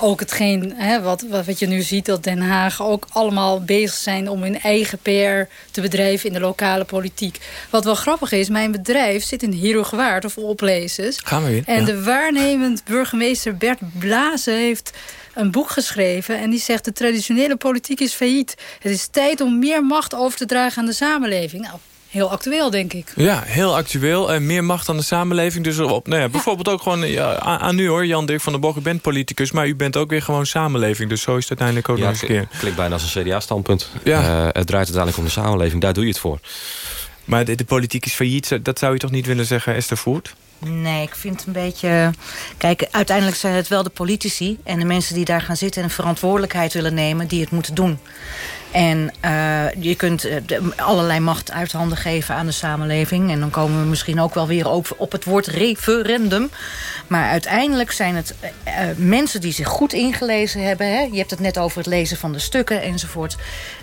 ook hetgeen hè, wat, wat je nu ziet... dat Den Haag ook allemaal bezig zijn om hun eigen PR te bedrijven... in de lokale politiek. Wat wel grappig is, mijn bedrijf zit in Heerhugowaard of Oplezes. Gaan we weer. En ja. de waarnemend burgemeester Bert Blazen heeft een boek geschreven... en die zegt de traditionele politiek is failliet. Het is tijd om meer macht over te dragen aan de samenleving. Nou, heel actueel, denk ik. Ja, heel actueel. En meer macht aan de samenleving. Dus op, nou ja, bijvoorbeeld ook gewoon ja, aan u hoor, Jan Dirk van der Borg. U bent politicus, maar u bent ook weer gewoon samenleving. Dus zo is het uiteindelijk ook ja, nog een keer. klinkt bijna als een CDA-standpunt. Ja. Uh, het draait uiteindelijk om de samenleving, daar doe je het voor. Maar de, de politiek is failliet, dat zou je toch niet willen zeggen, Esther Voert? Nee, ik vind het een beetje... Kijk, uiteindelijk zijn het wel de politici... en de mensen die daar gaan zitten en een verantwoordelijkheid willen nemen... die het moeten doen. En uh, je kunt de, allerlei macht uit handen geven aan de samenleving. En dan komen we misschien ook wel weer op, op het woord referendum. Maar uiteindelijk zijn het uh, mensen die zich goed ingelezen hebben. Hè? Je hebt het net over het lezen van de stukken enzovoort.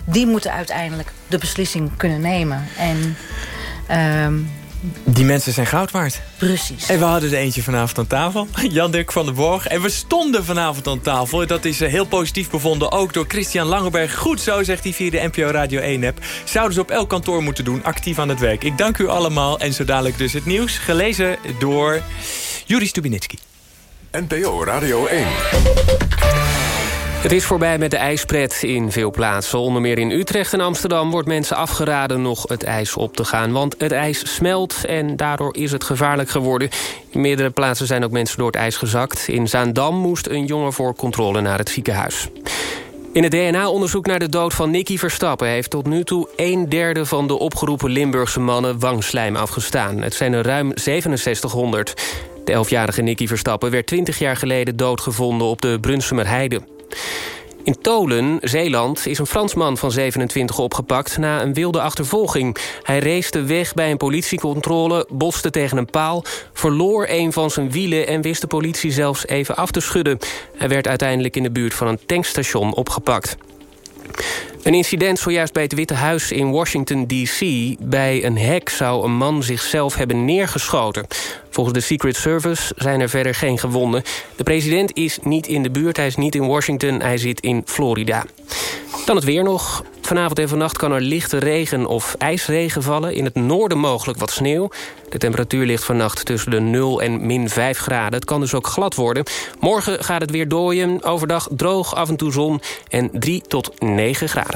Die moeten uiteindelijk de beslissing kunnen nemen. En... Die mensen zijn goud waard. Precies. En we hadden er eentje vanavond aan tafel. Jan-Dirk van der Borg. En we stonden vanavond aan tafel. Dat is eh, heel positief bevonden. Ook door Christian Langeberg. Goed zo, zegt hij via de NPO Radio 1-app. Zouden ze op elk kantoor moeten doen. Actief aan het werk. Ik dank u allemaal. En zo dadelijk dus het nieuws. Gelezen door Juri Stubinitsky. NPO Radio 1. Het is voorbij met de ijspret in veel plaatsen. Onder meer in Utrecht en Amsterdam wordt mensen afgeraden nog het ijs op te gaan. Want het ijs smelt en daardoor is het gevaarlijk geworden. In meerdere plaatsen zijn ook mensen door het ijs gezakt. In Zaandam moest een jongen voor controle naar het ziekenhuis. In het DNA-onderzoek naar de dood van Nicky Verstappen... heeft tot nu toe een derde van de opgeroepen Limburgse mannen wangslijm afgestaan. Het zijn er ruim 6700. De elfjarige Nicky Verstappen werd 20 jaar geleden doodgevonden op de Brunsumer Heide. In Tolen, Zeeland, is een Fransman van 27 opgepakt... na een wilde achtervolging. Hij race weg bij een politiecontrole, botste tegen een paal... verloor een van zijn wielen en wist de politie zelfs even af te schudden. Hij werd uiteindelijk in de buurt van een tankstation opgepakt. Een incident zojuist bij het Witte Huis in Washington D.C. Bij een hek zou een man zichzelf hebben neergeschoten. Volgens de Secret Service zijn er verder geen gewonden. De president is niet in de buurt, hij is niet in Washington, hij zit in Florida. Dan het weer nog. Vanavond en vannacht kan er lichte regen of ijsregen vallen. In het noorden mogelijk wat sneeuw. De temperatuur ligt vannacht tussen de 0 en min 5 graden. Het kan dus ook glad worden. Morgen gaat het weer dooien. Overdag droog, af en toe zon en 3 tot 9 graden.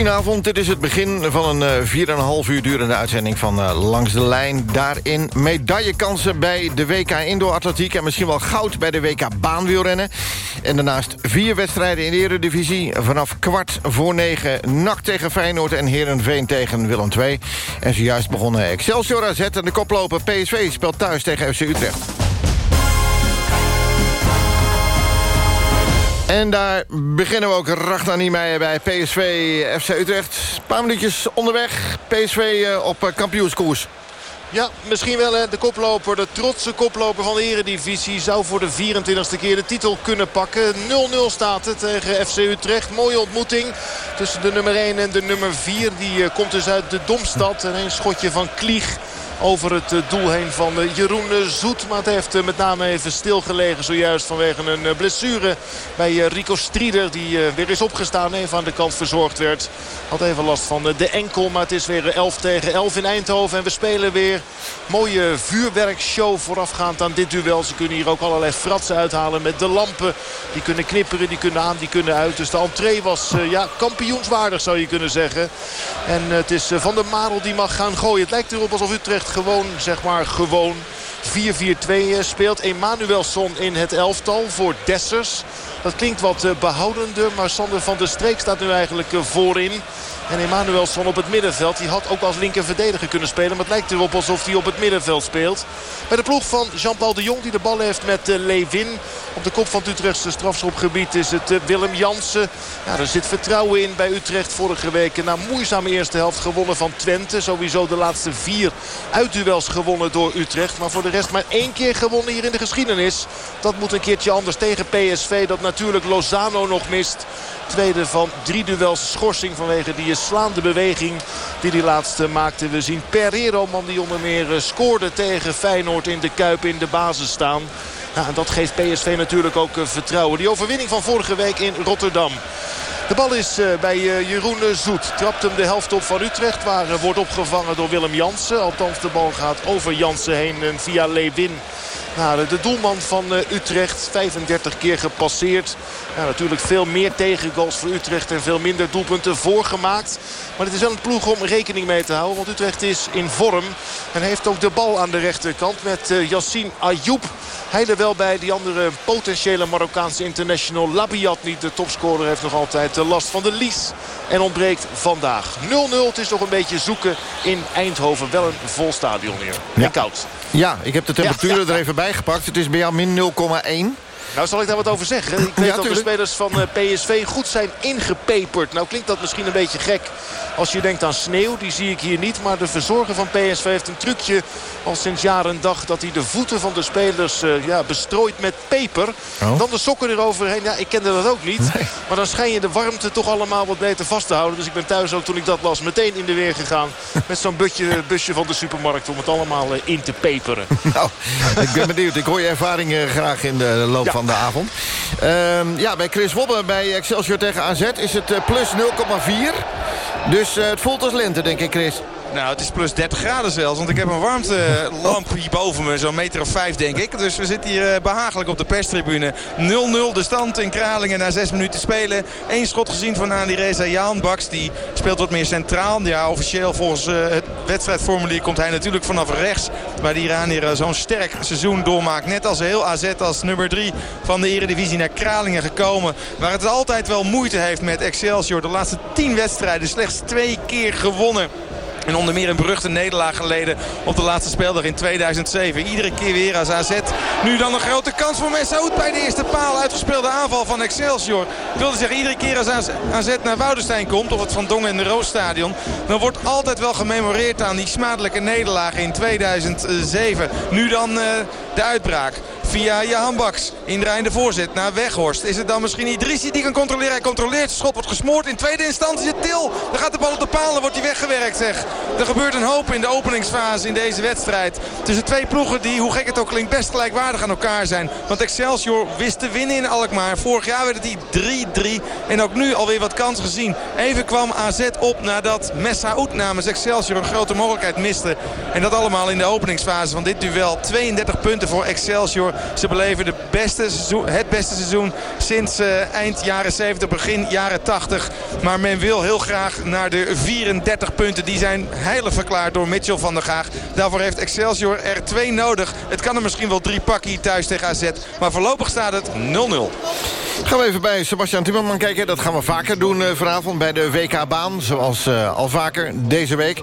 Goedenavond, dit is het begin van een 4,5 uur durende uitzending van uh, Langs de Lijn. Daarin medaillekansen bij de WK Indoor Atletiek... en misschien wel goud bij de WK Baanwielrennen. En daarnaast vier wedstrijden in de Eredivisie. Vanaf kwart voor negen NAC tegen Feyenoord en Herenveen tegen Willem II. En zojuist begonnen Excelsior AZ en de koploper PSV speelt thuis tegen FC Utrecht. En daar beginnen we ook Ragnar Niemeyer bij PSV FC Utrecht. Een paar minuutjes onderweg. PSV eh, op eh, kampioenskoers. Ja, misschien wel de koploper, de trotse koploper van de eredivisie... zou voor de 24e keer de titel kunnen pakken. 0-0 staat het tegen FC Utrecht. Mooie ontmoeting tussen de nummer 1 en de nummer 4. Die eh, komt dus uit de Domstad. En een schotje van Klieg over het eh, doel heen van eh, Jeroen Zoet. Maar het heeft eh, met name even stilgelegen zojuist vanwege een blessure bij Rico Strieder. Die weer is opgestaan, even aan de kant verzorgd werd. Had even last van de enkel, maar het is weer 11 tegen 11 in Eindhoven. En we spelen weer mooie vuurwerkshow voorafgaand aan dit duel. Ze kunnen hier ook allerlei fratsen uithalen met de lampen. Die kunnen knipperen, die kunnen aan, die kunnen uit. Dus de entree was ja, kampioenswaardig zou je kunnen zeggen. En het is Van der Marel die mag gaan gooien. Het lijkt erop alsof Utrecht gewoon, zeg maar, gewoon 4-4-2 speelt. Emanuelson in het elftal voor Dessers. Dat klinkt wat behoudender, maar Sander van der Streek staat nu eigenlijk voorin. En Emanuelson op het middenveld. Die had ook als linker verdediger kunnen spelen. Maar het lijkt erop alsof hij op het middenveld speelt. Bij de ploeg van Jean-Paul de Jong die de bal heeft met Lewin. Op de kop van het Utrechtse strafschopgebied is het Willem Jansen. Ja, er zit vertrouwen in bij Utrecht vorige week. Na moeizame eerste helft gewonnen van Twente. Sowieso de laatste vier uitduels gewonnen door Utrecht. Maar voor de rest maar één keer gewonnen hier in de geschiedenis. Dat moet een keertje anders tegen PSV. Dat natuurlijk Lozano nog mist. Tweede van drie duels schorsing vanwege die slaande beweging die hij laatste maakte. We zien Pereiro, man die onder meer scoorde tegen Feyenoord in de Kuip in de basis staan. Dat geeft PSV natuurlijk ook vertrouwen. Die overwinning van vorige week in Rotterdam. De bal is bij Jeroen Zoet. Trapt hem de helft op van Utrecht. Waar wordt opgevangen door Willem Jansen. Althans de bal gaat over Jansen heen en via Lewin. Nou, de doelman van Utrecht. 35 keer gepasseerd. Ja, natuurlijk veel meer tegengoals voor Utrecht en veel minder doelpunten voorgemaakt. Maar het is wel een ploeg om rekening mee te houden. Want Utrecht is in vorm en heeft ook de bal aan de rechterkant met uh, Yassine Ayoub. Hij er wel bij. Die andere potentiële Marokkaanse international Labiat niet. De topscorer heeft nog altijd de last van de lies. En ontbreekt vandaag. 0-0. Het is nog een beetje zoeken in Eindhoven. Wel een vol stadion hier. Ja. En koud. Ja, ik heb de temperatuur Ja, er even bij gepakt. Het is bij jou min 0,1. Nou, zal ik daar wat over zeggen? Ik weet dat de spelers van eh, PSV goed zijn ingepeperd. Nou klinkt dat misschien een beetje gek als je denkt aan sneeuw. Die zie ik hier niet. Maar de verzorger van PSV heeft een trucje al sinds jaren en dag... dat hij de voeten van de spelers uh, ja, bestrooit met peper. Oh. Dan de sokken eroverheen. Ja, ik kende dat ook niet. Maar dan schijn je de warmte toch allemaal wat beter vast te houden. Dus ik ben thuis ook toen ik dat las meteen in de weer gegaan. Met zo'n busje van de supermarkt om het allemaal uh, in te peperen. Nou, ik ben benieuwd. Ik hoor je ervaring graag in de loop van de avond. Uh, ja, bij Chris Wobbe bij Excelsior tegen AZ is het uh, plus 0,4. Dus uh, het voelt als lente, denk ik, Chris. Nou, het is plus 30 graden zelfs. Want ik heb een warmtelamp hier boven me. Zo'n meter of vijf, denk ik. Dus we zitten hier eh, behagelijk op de perstribune. 0-0 de stand in Kralingen na zes minuten spelen. Eén schot gezien van Andy Reza Jaan Baks. Die speelt wat meer centraal. Ja, officieel volgens uh, het wedstrijdformulier komt hij natuurlijk vanaf rechts. Waar die Iranier uh, zo'n sterk seizoen doormaakt. Net als heel AZ als nummer 3 van de Eredivisie naar Kralingen gekomen. Waar het altijd wel moeite heeft met Excelsior. De laatste 10 wedstrijden slechts twee keer gewonnen. En onder meer een beruchte nederlaag geleden op de laatste speeldag in 2007. Iedere keer weer als AZ. Nu dan een grote kans voor Messaoud bij de eerste paal. Uitgespeelde aanval van Excelsior. Ik wilde zeggen, iedere keer als AZ naar Woudenstein komt... of het Van Dongen in de Roosstadion... dan wordt altijd wel gememoreerd aan die smadelijke nederlaag in 2007. Nu dan uh, de uitbraak via Jahan Baks. Indraaiende voorzet naar Weghorst. Is het dan misschien Idrissi die kan controleren? Hij controleert. Het schot wordt gesmoord. In tweede instantie het Til. Dan gaat de bal op de paal en wordt hij weggewerkt zeg. Er gebeurt een hoop in de openingsfase in deze wedstrijd. Tussen twee ploegen die, hoe gek het ook klinkt, best gelijkwaardig aan elkaar zijn. Want Excelsior wist te winnen in Alkmaar. Vorig jaar werd het 3-3. En ook nu alweer wat kans gezien. Even kwam AZ op nadat Messaoud namens Excelsior een grote mogelijkheid miste. En dat allemaal in de openingsfase van dit duel. 32 punten voor Excelsior. Ze beleven de beste seizoen, het beste seizoen sinds uh, eind jaren 70, begin jaren 80. Maar men wil heel graag naar de 34 punten. Die zijn heilig verklaard door Mitchell van der Gaag. Daarvoor heeft Excelsior er twee nodig. Het kan er misschien wel drie pakken hier thuis tegen AZ. Maar voorlopig staat het 0-0. Gaan we even bij Sebastian Timmerman kijken. Dat gaan we vaker doen uh, vanavond bij de WK-baan. Zoals uh, al vaker deze week.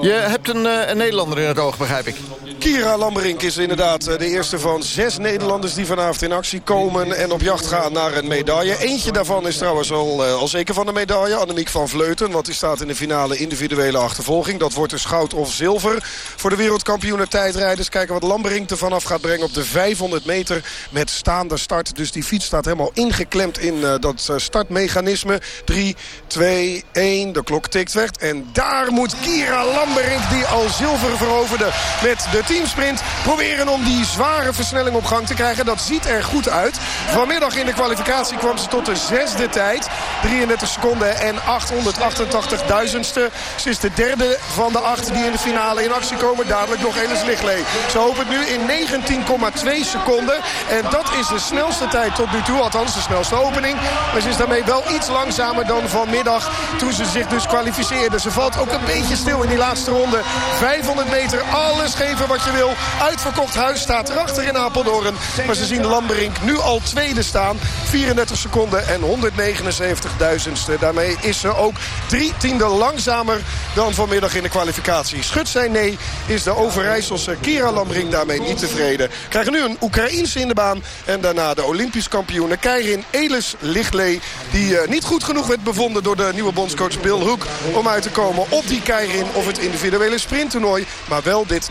Je hebt een, een Nederlander in het oog, begrijp ik. Kira Lamberink is inderdaad de eerste van zes Nederlanders... die vanavond in actie komen en op jacht gaan naar een medaille. Eentje daarvan is trouwens al, al zeker van de medaille. Annemiek van Vleuten, want die staat in de finale individuele achtervolging. Dat wordt dus goud of zilver voor de wereldkampioenen tijdrijders. Kijken wat Lamberink er vanaf gaat brengen op de 500 meter met staande start. Dus die fiets staat helemaal ingeklemd in uh, dat startmechanisme. 3, 2, 1, de klok tikt weg. En daar moet Kira Lamberink, die al zilver veroverde met de teamsprint... proberen om die zware versnelling op gang te krijgen. Dat ziet er goed uit. Vanmiddag in de kwalificatie kwam ze tot de zesde tijd. 33 seconden en 888 duizendste. Ze is de derde van de acht die in de finale in actie komen. Dadelijk nog Elis Lichtlee. Ze hopen nu in 19,2 seconden. En dat is de snelste tijd tot nu toe. Althans de snelste opening. Maar ze is daarmee wel iets langzamer dan vanmiddag. Toen ze zich dus kwalificeerde. Ze valt ook een beetje stil in die laatste ronde. 500 meter. Alles geven wat je wil. Uitverkocht huis staat erachter in Apeldoorn. Maar ze zien Lamberink nu al tweede staan. 34 seconden en 179 duizendste. Daarmee is ze ook drie tiende langzamer dan vanmiddag in de kwalificatie. Schut zijn nee is de Overijsselse Kira Lambrink daarmee niet tevreden. Krijgen nu een Oekraïense in de baan. En daarna de Olympisch kampioene Keirin Elis Lichtlee. Die uh, niet goed genoeg werd bevonden door de nieuwe bondscoach Bill Hoek. Om uit te komen op die Keirin of het individuele sprinttoernooi. Maar wel dit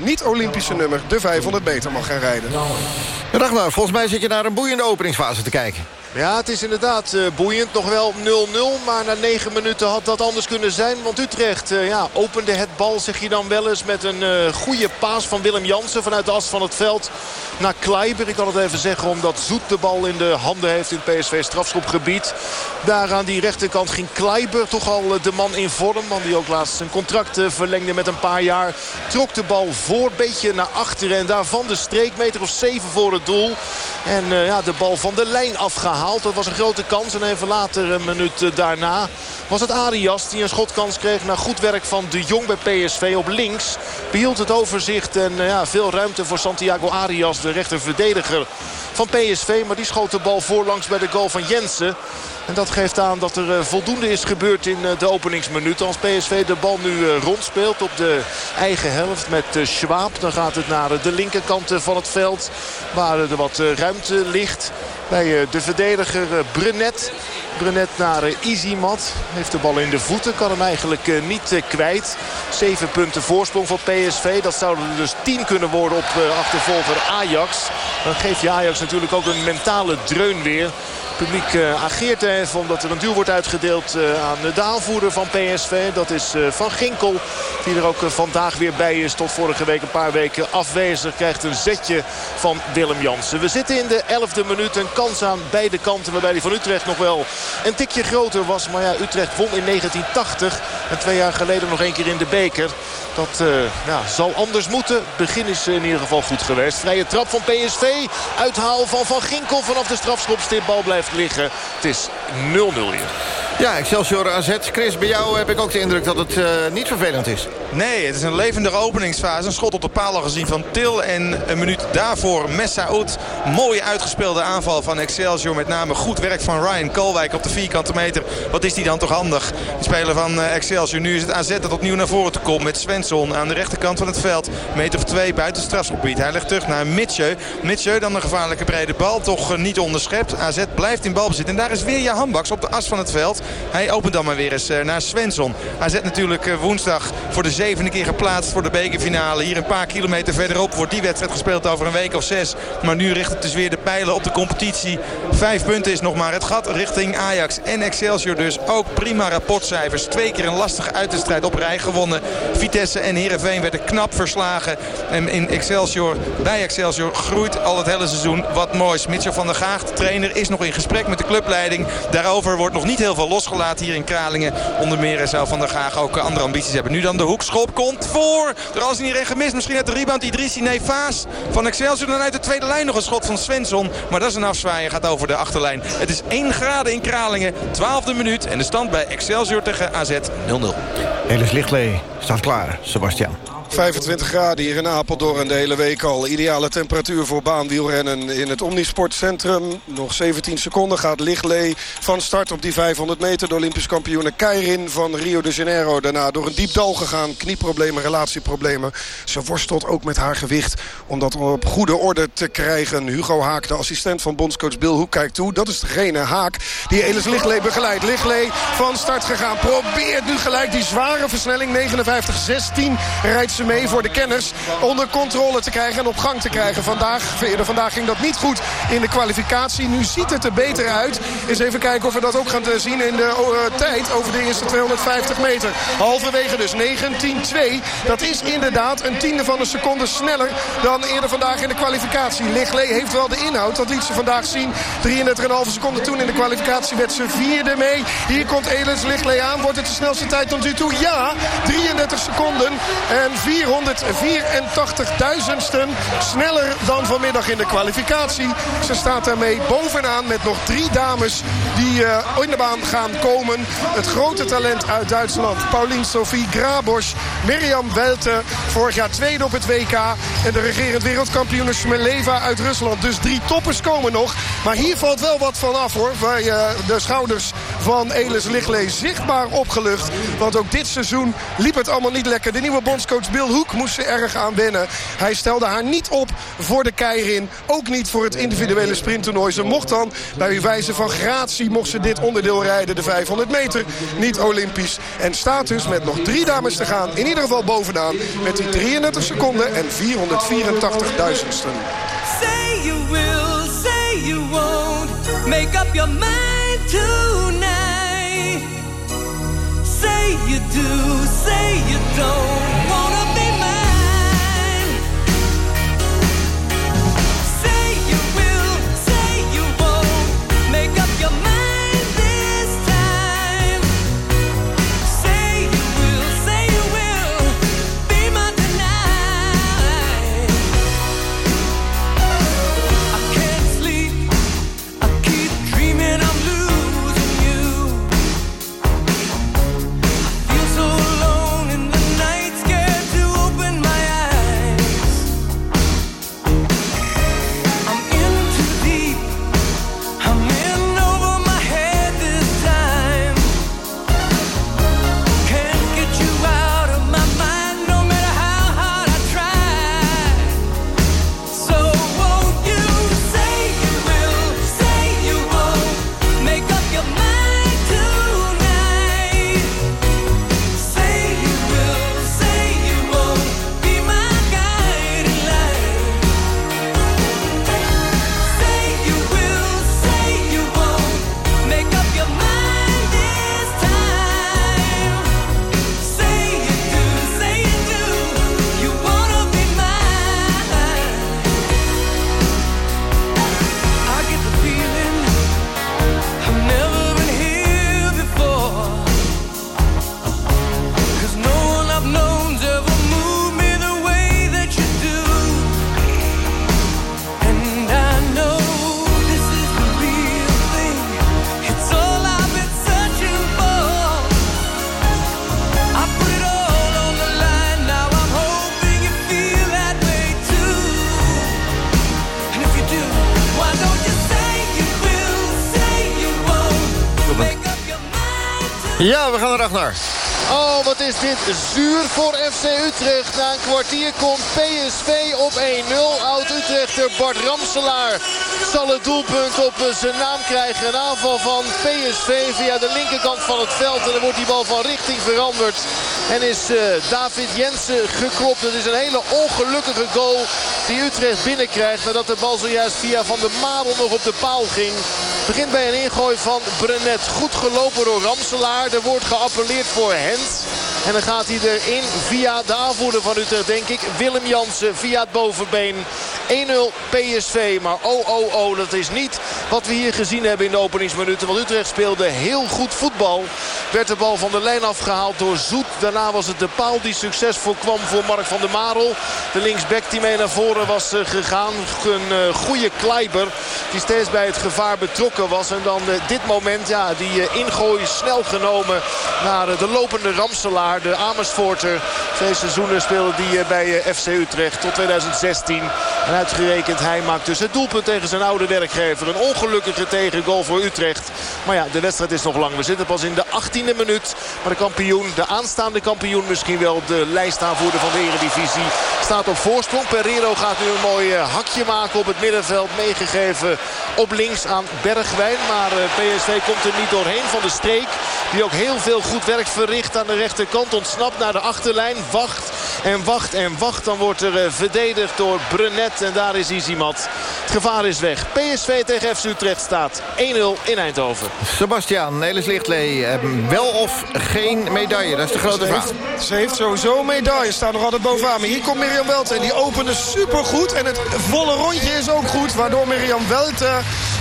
de 500 meter, mag gaan rijden. Dag nou, volgens mij zit je naar een boeiende openingsfase te kijken. Ja, het is inderdaad uh, boeiend. Nog wel 0-0. Maar na 9 minuten had dat anders kunnen zijn. Want Utrecht uh, ja, opende het bal, zeg je dan wel eens. Met een uh, goede paas van Willem Jansen vanuit de as van het veld naar Kleiber. Ik kan het even zeggen omdat Zoet de bal in de handen heeft in het PSV strafschopgebied. Daar aan die rechterkant ging Kleiber toch al de man in vorm. Want die ook laatst zijn contract verlengde met een paar jaar. Trok de bal voor, beetje naar achteren. En daar van de streekmeter of 7 voor het doel. En ja, de bal van de lijn afgehaald gehaald. Dat was een grote kans. En even later, een minuut daarna, was het Arias die een schotkans kreeg. Na goed werk van de Jong bij PSV op links. Behield het overzicht en ja, veel ruimte voor Santiago Arias, de rechterverdediger van PSV. Maar die schoot de bal voorlangs bij de goal van Jensen. En dat geeft aan dat er eh, voldoende is gebeurd in eh, de openingsminuut. Als PSV de bal nu eh, rondspeelt op de eigen helft met Schwab. Dan gaat het naar de linkerkant van het veld. Waar er wat ruimte ligt. Bij de verdediger Brunet. Brunet naar Izimat. Heeft de bal in de voeten. Kan hem eigenlijk niet kwijt. Zeven punten voorsprong voor PSV. Dat zouden er dus tien kunnen worden op achtervolger Ajax. Dan geeft je Ajax natuurlijk ook een mentale dreun weer. Publiek uh, ageert even omdat er een duw wordt uitgedeeld uh, aan de aanvoerder van PSV. Dat is uh, Van Ginkel. Die er ook vandaag weer bij is. Tot vorige week een paar weken afwezig. Krijgt een zetje van Willem Jansen. We zitten in de 11e minuut. Een kans aan beide kanten. Waarbij die van Utrecht nog wel een tikje groter was. Maar ja, Utrecht won in 1980. En twee jaar geleden nog één keer in de beker. Dat zal anders moeten. Het begin is in ieder geval goed geweest. Vrije trap van PSV. Uithaal van Van Ginkel vanaf de strafschopstip. Bal blijft liggen. Het is 0-0 hier. Ja, Excelsior AZ. Chris, bij jou heb ik ook de indruk dat het uh, niet vervelend is. Nee, het is een levendige openingsfase. Een schot op de paal al gezien van Til. En een minuut daarvoor Messaoud. Mooie uitgespeelde aanval van Excelsior. Met name goed werk van Ryan Kolwijk op de vierkante meter. Wat is die dan toch handig? De speler van uh, Excelsior. Nu is het AZ dat opnieuw naar voren te komt. Met Svensson aan de rechterkant van het veld. Meter of twee buiten strafgebied. Hij legt terug naar Mitchell. Mitchell dan een gevaarlijke brede bal. Toch uh, niet onderschept. AZ blijft in balbezit. En daar is weer Jahan Baks op de as van het veld. Hij opent dan maar weer eens naar Svensson. AZ natuurlijk woensdag voor de zevende keer geplaatst voor de bekerfinale. Hier een paar kilometer verderop wordt die wedstrijd gespeeld over een week of zes. Maar nu richt het dus weer de pijlen op de competitie. Vijf punten is nog maar het gat richting Ajax en Excelsior dus. Ook prima rapportcijfers. Twee keer een lastige uitwedstrijd op rij gewonnen. Vitesse en Heerenveen werden knap verslagen. En in Excelsior, bij Excelsior groeit al het hele seizoen wat moois. Mitchell van der Gaag, de trainer, is nog in gesprek met de clubleiding. Daarover wordt nog niet heel veel losgelaten hier in Kralingen. Onder meer zou Van der Gaag ook andere ambities hebben. Nu dan de hoekschop komt voor. Er niet gemist. Misschien uit de rebound Idrissi. Nee, Vaas van Excelsior. Dan uit de tweede lijn nog een schot van Svensson. Maar dat is een afzwaaier. Gaat over de achterlijn. Het is 1 graden in Kralingen. 12e minuut. En de stand bij Excelsior tegen AZ 0-0. Elis Lichtlee staat klaar. Sebastian. 25 graden hier in Apeldoorn de hele week al. Ideale temperatuur voor baanwielrennen in het Omnisportcentrum. Nog 17 seconden gaat Lichtlee van start op die 500 meter. De Olympisch kampioene Keirin van Rio de Janeiro. Daarna door een diep dal gegaan. Knieproblemen, relatieproblemen. Ze worstelt ook met haar gewicht om dat op goede orde te krijgen. Hugo Haak, de assistent van bondscoach Bill Hoek, kijkt toe. Dat is degene Haak die Elis Lichtlee begeleidt. Lichtlee van start gegaan. Probeert nu gelijk die zware versnelling. 59-16 rijdt ze mee voor de kenners onder controle te krijgen en op gang te krijgen. Vandaag, vandaag ging dat niet goed in de kwalificatie. Nu ziet het er beter uit. Eens even kijken of we dat ook gaan zien in de uh, tijd over de eerste 250 meter. Halverwege dus 19-2. Dat is inderdaad een tiende van een seconde sneller dan eerder vandaag in de kwalificatie. Lichtlee heeft wel de inhoud, dat liet ze vandaag zien. 33,5 seconden toen in de kwalificatie werd ze vierde mee. Hier komt Elis Lichtlee aan. Wordt het de snelste tijd tot nu toe? Ja, 33 seconden en 484.000ste sneller dan vanmiddag in de kwalificatie. Ze staat daarmee bovenaan met nog drie dames die uh, in de baan gaan komen. Het grote talent uit Duitsland. Pauline Sophie Grabosch, Mirjam Welte. Vorig jaar tweede op het WK. En de regerend wereldkampioen Smeleva uit Rusland. Dus drie toppers komen nog. Maar hier valt wel wat van af hoor. Waar uh, de schouders van Elis Lichtlee zichtbaar opgelucht. Want ook dit seizoen liep het allemaal niet lekker. De nieuwe bondscoach Bill Hoek moest ze erg aan wennen. Hij stelde haar niet op voor de Keirin. Ook niet voor het individuele sprinttoernooi. Ze mocht dan bij wijze van gratie mocht ze dit onderdeel rijden. De 500 meter. Niet olympisch. En staat dus met nog drie dames te gaan. In ieder geval bovenaan. Met die 33 seconden en 484.000ste. Say you will, say you won't. Make up your mind tonight. Say you do, say you don't. Is dit zuur voor FC Utrecht. Na een kwartier komt PSV op 1-0. Oud-Utrechter Bart Ramselaar zal het doelpunt op zijn naam krijgen. Een aanval van PSV via de linkerkant van het veld. En dan wordt die bal van richting veranderd. En is uh, David Jensen geklopt. Het is een hele ongelukkige goal die Utrecht binnenkrijgt. Nadat de bal zojuist via Van der Marel nog op de paal ging. Begint bij een ingooi van Brenet. Goed gelopen door Ramselaar. Er wordt geappelleerd voor Hens. En dan gaat hij erin via de aanvoerder van Utrecht, denk ik. Willem Jansen via het bovenbeen. 1-0 PSV. Maar oh, oh, oh, dat is niet wat we hier gezien hebben in de openingsminuten. Want Utrecht speelde heel goed voetbal. Werd de bal van de lijn afgehaald door Zoet. Daarna was het de paal die succesvol kwam voor Mark van der Marel. De linksback die mee naar voren was eh, gegaan. Een uh, goede Kleiber die steeds bij het gevaar betrokken was. En dan uh, dit moment, ja, die ingooi snel genomen naar de lopende Ramselaar. De Amersfoorter. Twee seizoenen speelde die bij FC Utrecht tot 2016. En uitgerekend hij maakt dus het doelpunt tegen zijn oude werkgever. Een ongelukkige tegengoal voor Utrecht. Maar ja, de wedstrijd is nog lang. We zitten pas in de 18e minuut. Maar de kampioen, de aanstaande kampioen misschien wel de lijstaanvoerder van de Eredivisie. Staat op voorsprong. Pereiro gaat nu een mooi eh, hakje maken op het middenveld. Meegegeven op links aan Bergwijn. Maar eh, PSV komt er niet doorheen van de streek. Die ook heel veel goed werk verricht aan de rechterkant. Ontsnapt naar de achterlijn. Wacht en wacht en wacht. Dan wordt er eh, verdedigd door Brunet. En daar is Izimat. Het gevaar is weg. PSV tegen FC Utrecht staat 1-0 in Eindhoven. Sebastian, Nelis Lichtlee. Wel of geen medaille? Dat is de grote vraag. Ze heeft sowieso medaille. Staat nog altijd bovenaan. Maar hier komt Mirjam Welte. En die opende supergoed. En het volle rondje is ook goed. Waardoor Mirjam Welte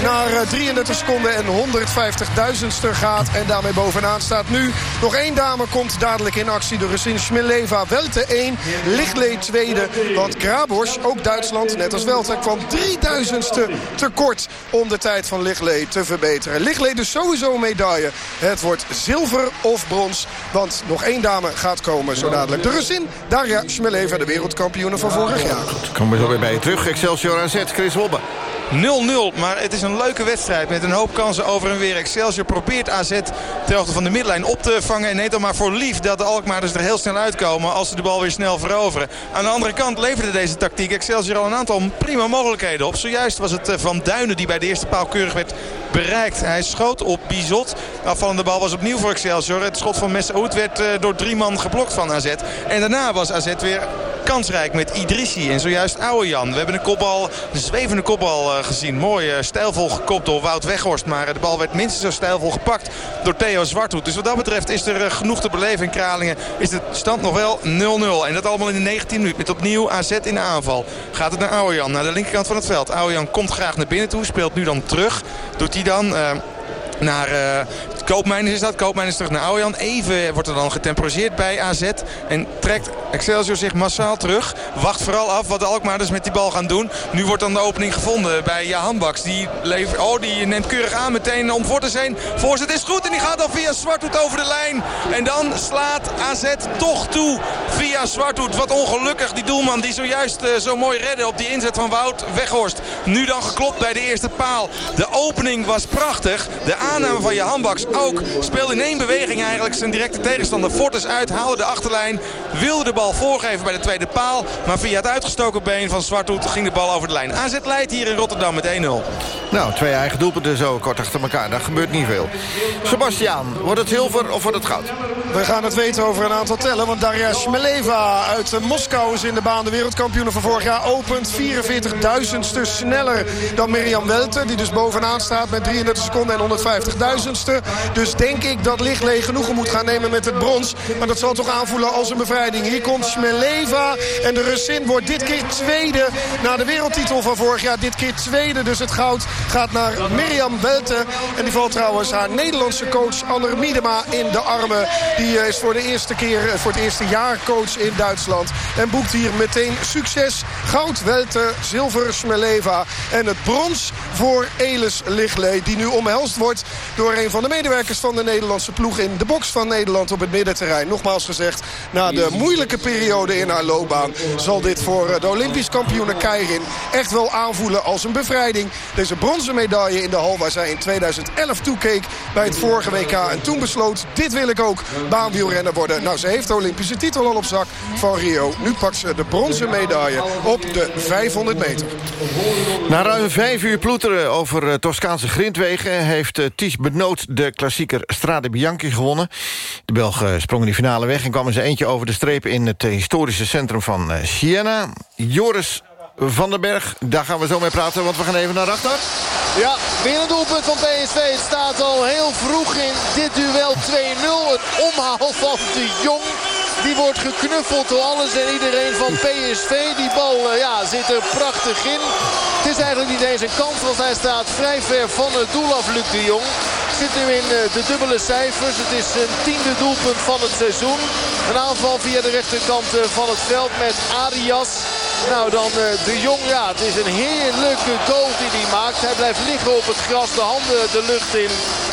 naar 33 seconden en 150.000ste gaat. En daarmee bovenaan staat nu. Nog één dame komt dadelijk in actie. De Russin Smileva. Welte 1. Lichtlee tweede. Want Grabos, ook Duitsland, net als Welte, kwam 3000ste tekort om de tijd van Lichtlee te verbeteren. Lichtlee dus sowieso een medaille. Het wordt zilver of brons. Want nog één dame gaat komen zo dadelijk. De Russin, Daria Smileva, de wereldkampioene van vorig jaar. Komen we zo weer bij je terug. Excelsior AZ, Chris Wobbe. 0-0. Maar het is een leuke wedstrijd met een hoop kansen over en weer. Excelsior probeert AZ ter hoogte van de middenlijn op te vangen. En neemt dan maar voor lief dat de Alkmaarders er heel snel uitkomen als ze de bal weer snel veroveren. Aan de andere kant leverde deze tactiek Excelsior al een aantal prima mogelijkheden op. Zojuist was het eh, Van Duinen die bij de eerste paal keurig werd bereikt. Hij schoot op Bizot. De afvallende bal was opnieuw voor Excelsior. Het schot van Messaoud werd eh, door drie man geblokt van AZ. En daarna was AZ weer kansrijk met Idrissi en zojuist Jan. We hebben een kopbal, een zwevende kopbal uh, gezien. Mooi uh, stijlvol gekopt door Wout Weghorst. Maar uh, de bal werd minstens zo stijlvol gepakt door Theo Zwarthoed. Dus wat dat betreft is er genoeg te beleven in Kralingen. Is de stand nog wel 0-0. En dat allemaal in de 19 minuut met opnieuw AZ in de aanval. Gaat het naar Jan naar de linkerkant van het veld. Jan komt graag naar binnen toe, speelt nu dan terug. Doet hij dan naar uh, Koopmijners is dat. Koopmijners terug naar Ouwejan. Even wordt er dan getemporiseerd bij AZ. En trekt Excelsior zich massaal terug. Wacht vooral af wat de Alkmaarders met die bal gaan doen. Nu wordt dan de opening gevonden bij Jahan Baks. Die, oh, die neemt keurig aan meteen om voor te zijn. Voorzet is goed en die gaat dan via Zwarthoed over de lijn. En dan slaat AZ toch toe via Zwarthoed. Wat ongelukkig die doelman die zojuist uh, zo mooi redde op die inzet van Wout Weghorst. Nu dan geklopt bij de eerste paal. De opening was prachtig. De aanname van Jahan Baks ook. Speelde in één beweging eigenlijk zijn directe tegenstander Fortes uit. Haalde de achterlijn. Wilde de bal voorgeven bij de tweede paal. Maar via het uitgestoken been van Zwarthoed ging de bal over de lijn. AZ leidt hier in Rotterdam met 1-0. Nou, twee eigen doelpunten zo kort achter elkaar. Dat gebeurt niet veel. Sebastiaan, wordt het zilver of wordt het goud? We gaan het weten over een aantal tellen. Want Daria Smeleva uit Moskou is in de baan. De wereldkampioen van vorig jaar opent 44.000ste sneller dan Mirjam Welte. Die dus bovenaan staat met 33 seconden en 150.000ste. Dus denk ik dat Lichtlee genoegen moet gaan nemen met het brons. Maar dat zal toch aanvoelen als een bevrijding. Hier komt Smeleva en de Russin wordt dit keer tweede na de wereldtitel van vorig jaar. Dit keer tweede, dus het goud gaat naar Mirjam Welte. En die valt trouwens haar Nederlandse coach Anne Miedema in de armen. Die eh, is voor de eerste keer, eh, voor het eerste jaar coach in Duitsland. En boekt hier meteen succes. Goud Welte, zilver Smeleva en het brons voor Elis Lichtlee. Die nu omhelst wordt door een van de medewerkers van de Nederlandse ploeg in de box van Nederland op het middenterrein. Nogmaals gezegd, na de moeilijke periode in haar loopbaan zal dit voor eh, de Olympisch kampioene Keirin echt wel aanvoelen als een bevrijding. Deze bronzen medaille in de hal... waar zij in 2011 toekeek bij het vorige WK. En toen besloot, dit wil ik ook baanwielrenner worden. Nou, ze heeft de Olympische titel al op zak van Rio. Nu pakt ze de bronzen medaille op de 500 meter. Na ruim vijf uur ploeteren over uh, Toscaanse grindwegen... heeft uh, Ties Benoot de klassieker Strade Bianchi gewonnen. De Belg uh, sprong in die finale weg en kwam in zijn eentje over de streep... in het historische centrum van Siena. Joris van den Berg, daar gaan we zo mee praten, want we gaan even naar achter. Ja, weer een doelpunt van PSV. Het staat al heel vroeg in dit duel 2-0. Een omhaal van de Jong. Die wordt geknuffeld door alles en iedereen van PSV. Die bal ja, zit er prachtig in. Het is eigenlijk niet eens een kans, want hij staat vrij ver van het doel af, Luc de Jong. Zit nu in de dubbele cijfers. Het is een tiende doelpunt van het seizoen. Een aanval via de rechterkant van het veld met Arias. Nou, dan de Jong. Ja, het is een heerlijke goal die hij maakt. Hij blijft liggen op het gras, de handen de lucht in.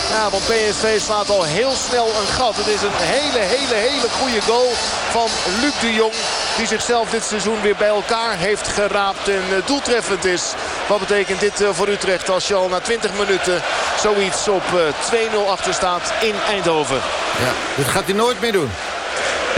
Ja, want PSV slaat al heel snel een gat. Het is een hele, hele, hele goede goal van Luc de Jong. Die zichzelf dit seizoen weer bij elkaar heeft geraapt en doeltreffend is. Wat betekent dit voor Utrecht als je al na 20 minuten zoiets op 2-0 achter staat in Eindhoven. Ja, dit gaat hij nooit meer doen.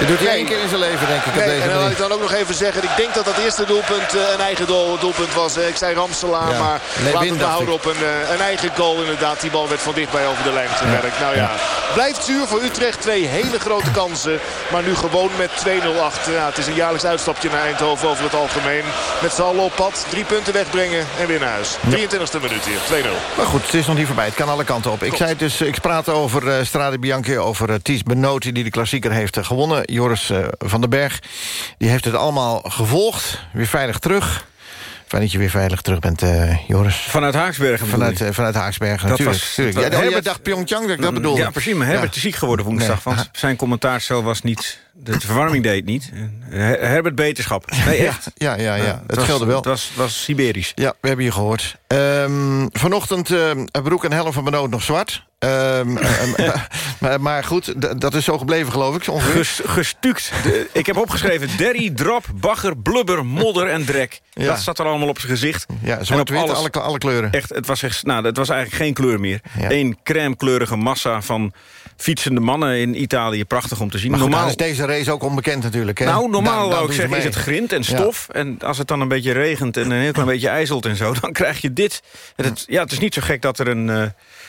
Dit doet hij Nee. één keer in zijn leven, denk ik. op deze en dan laat ik dan ook nog even zeggen. Ik denk dat dat eerste doelpunt eh, een eigen doel, doelpunt was. Ik zei Ramselaar, Ja. maar Nee, we dacht houden op een, eh, een eigen goal. Inderdaad, die bal werd van dichtbij over de lijn gewerkt. Nou ja, blijft zuur voor Utrecht. Twee hele grote kansen. Maar nu gewoon met 2-0 achter. Ja, het is een jaarlijks uitstapje naar Eindhoven over het algemeen. Met z'n allen op pad. Drie punten wegbrengen en weer naar huis. 23e minuut hier. 2-0. Maar goed, het is nog niet voorbij. Het kan alle kanten op. Ik zei het dus, ik praat over eh Strade Bianchi, over Ties Benoot... die de klassieker heeft gewonnen. Joris eh, van den Berg, die heeft het allemaal gevolgd. Weer veilig terug. Fijn dat je weer veilig terug bent, eh, Joris. Vanuit Haaksbergen Vanuit, eh, vanuit Haaksbergen, Dat natuurlijk. was- Tuurlijk. dat- Ja, Herbert- dacht Pyeongchang, dat ik dat bedoelde. Ja, precies. Maar Herbert is ziek geworden woensdag. Nee. Want zijn commentaarcel was niet... De verwarming deed niet. Her- Herbert beterschap. Nee, echt. Ja, ja, ja. Het was- scheelde wel. Het was, was Siberisch. Ja, we hebben je gehoord. Ehm, vanochtend eh, broek en helm van Benoot nog zwart. Ehm, ehm, maar, maar goed, dat is zo gebleven, geloof ik. Ges, gestuukt. De- ik heb opgeschreven derry, drap, bagger, blubber, modder en drek. Ja. Dat zat er allemaal op zijn gezicht. Ja, En op alles- alle, alle kleuren. Echt, het was, echt, nou, het was eigenlijk geen kleur meer. Eén crème massa van fietsende mannen in Italië. Prachtig om te zien. Maar goed, normaal, dan is deze race ook onbekend natuurlijk. Hè? nou, normaal wou ik zeggen is het grind en Ja. stof. En als het dan een beetje regent en een heel klein beetje ijzelt en zo... dan krijg je dit. En het, ja, het is niet zo gek dat er een, eh,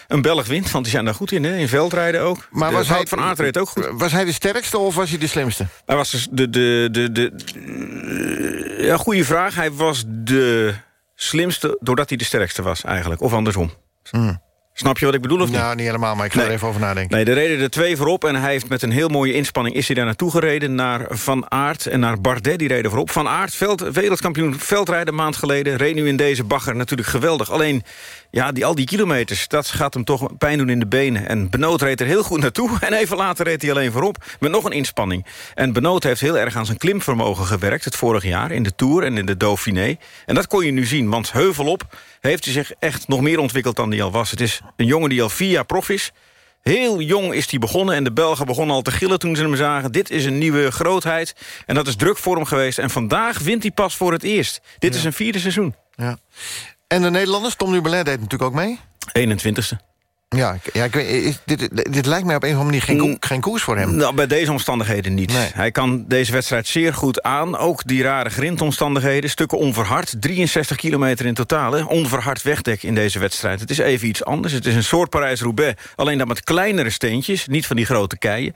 een Belg wint. Want die zijn daar goed in, hè? in veldrijden ook. Maar De was hij, van Aert reed ook goed. Was hij de sterkste of was hij de slimste? Hij was dus de... de, de, de, de- ja, goede vraag. Hij was de slimste doordat hij de sterkste was eigenlijk. Of andersom. Snap je wat ik bedoel of niet? Nou, niet helemaal, maar ik ga Nee. er even over nadenken. Nee, er reden er twee voorop en hij heeft met een heel mooie inspanning... is hij daar naartoe gereden naar Van Aert en naar Bardet, die reden voorop. Van Aert, veld, wereldkampioen veldrijden maand geleden... reed nu in deze bagger natuurlijk geweldig. Alleen, ja, die, al die kilometers, dat gaat hem toch pijn doen in de benen. En Benoot reed er heel goed naartoe en even later reed hij alleen voorop... met nog een inspanning. En Benoot heeft heel erg aan zijn klimvermogen gewerkt... het vorig jaar in de Tour en in de Dauphiné. En dat kon je nu zien, want heuvelop heeft hij zich echt nog meer ontwikkeld dan hij al was. Het is een jongen die al vier jaar prof is... Heel jong is hij begonnen en de Belgen begonnen al te gillen toen ze hem zagen. Dit is een nieuwe grootheid en dat is druk voor hem geweest. En vandaag wint hij pas voor het eerst. Dit is een vierde seizoen. Ja. En de Nederlanders, Tom Dumoulin deed natuurlijk ook mee. 21ste. Ja, ja ik weet, dit, dit lijkt mij op een of andere manier geen, koe- geen koers voor hem. Nou, bij deze omstandigheden niet. Hij kan deze wedstrijd zeer goed aan. Ook die rare grindomstandigheden. Stukken onverhard. 63 kilometer in totaal. hè. Onverhard wegdek in deze wedstrijd. Het is even iets anders. Het is een soort Parijs-Roubaix. Alleen dan met kleinere steentjes. Niet van die grote keien.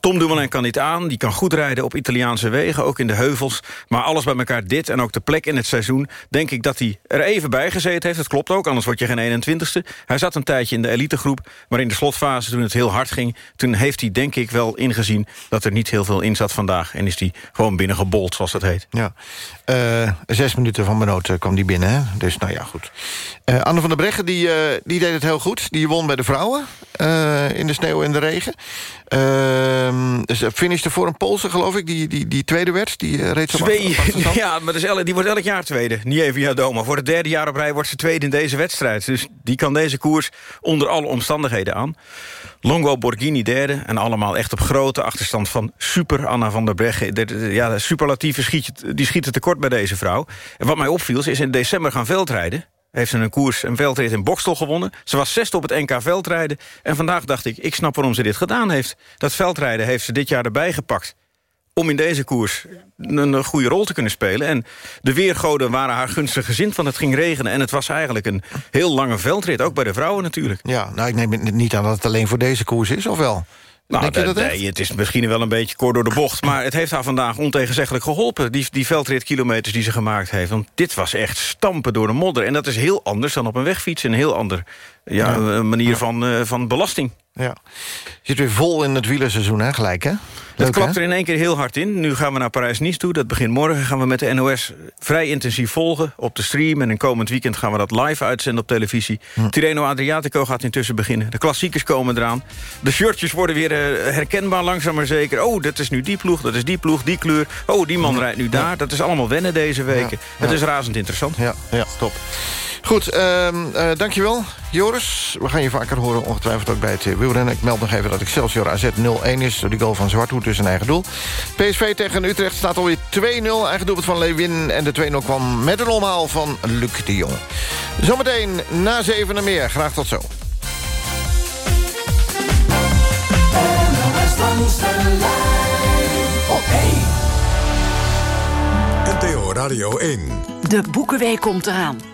Tom Dumoulin kan niet aan, die kan goed rijden op Italiaanse wegen, ook in de heuvels. Maar alles bij elkaar dit en ook de plek in het seizoen... denk ik dat hij er even bij gezeten heeft. Dat klopt ook, anders word je geen 21ste. Hij zat een tijdje in de elitegroep, maar in de slotfase toen het heel hard ging... toen heeft hij denk ik wel ingezien dat er niet heel veel in zat vandaag. En is hij gewoon binnengebold, zoals dat heet. Ja. Eh, zes minuten van Benoot eh, kwam die binnen, hè? Dus nou ja, goed. Eh, Anne van der Breggen, die, die deed het heel goed. Die won bij de vrouwen in de sneeuw en de regen. Ehm ze finishte voor een Poolse, geloof ik, die, die, die tweede werd. Die eh, reed zo Twee, ja, maar elk- die wordt elk jaar tweede. Niet even Jadoma. Voor het derde jaar op rij wordt ze tweede in deze wedstrijd. Dus die kan deze koers onder alle omstandigheden aan. Longo Borghini derde. En allemaal echt op grote achterstand van super Anna van der Breggen. Ja, de superlatieve schiet, die schieten tekort bij deze vrouw. En wat mij opviel, ze is in december gaan veldrijden. Heeft ze een koers, een veldrit in Bokstel gewonnen. Ze was zesde op het NK veldrijden. En vandaag dacht ik, ik snap waarom ze dit gedaan heeft. Dat veldrijden heeft ze dit jaar erbij gepakt om in deze koers een goede rol te kunnen spelen. En de weergoden waren haar gunstig gezind, want het ging regenen. En het was eigenlijk een heel lange veldrit, ook bij de vrouwen natuurlijk. Ja, nou, ik neem het niet aan dat het alleen voor deze koers is, of wel? Nou, Denk je dat echt? nee, het is misschien wel een beetje kort door de bocht... maar het heeft haar vandaag ontegenzeggelijk geholpen... die, die veldritkilometers die ze gemaakt heeft. Want dit was echt stampen door de modder. En dat is heel anders dan op een wegfiets. Een heel ander ja, een manier Van, eh, van belasting. Ja. Zit weer vol in het wielerseizoen, hè, gelijk, hè? Leuk, klapt er in één keer heel hard in. Nu gaan we naar Parijs-Nice toe. Dat begint morgen. Gaan we met de NOS vrij intensief volgen op de stream. En in komend weekend gaan we dat live uitzenden op televisie. Hm. Tirreno Adriatico gaat intussen beginnen. De klassiekers komen eraan. De shirtjes worden weer eh, herkenbaar langzaam maar zeker. Oh, dat is nu die ploeg, dat is die ploeg, die kleur. Oh, die man rijdt nu daar. Dat is allemaal wennen deze weken. Ja, Het is razend interessant. Ja, ja, top. Goed, ehm eh, dankjewel, Joris. We gaan je vaker horen, ongetwijfeld ook bij het eh, wielrennen. Ik meld nog even dat Excelsior AZ 0-1 is... door die goal van Zwarthoed dus een eigen doel. PSV tegen Utrecht staat alweer 2-0. Eigen doelpunt van Lewin. En de 2-0 kwam met een omhaal van Luc de Jong. Zometeen na zeven en meer. Graag tot zo. NTO Radio 1. De Boekenweek komt eraan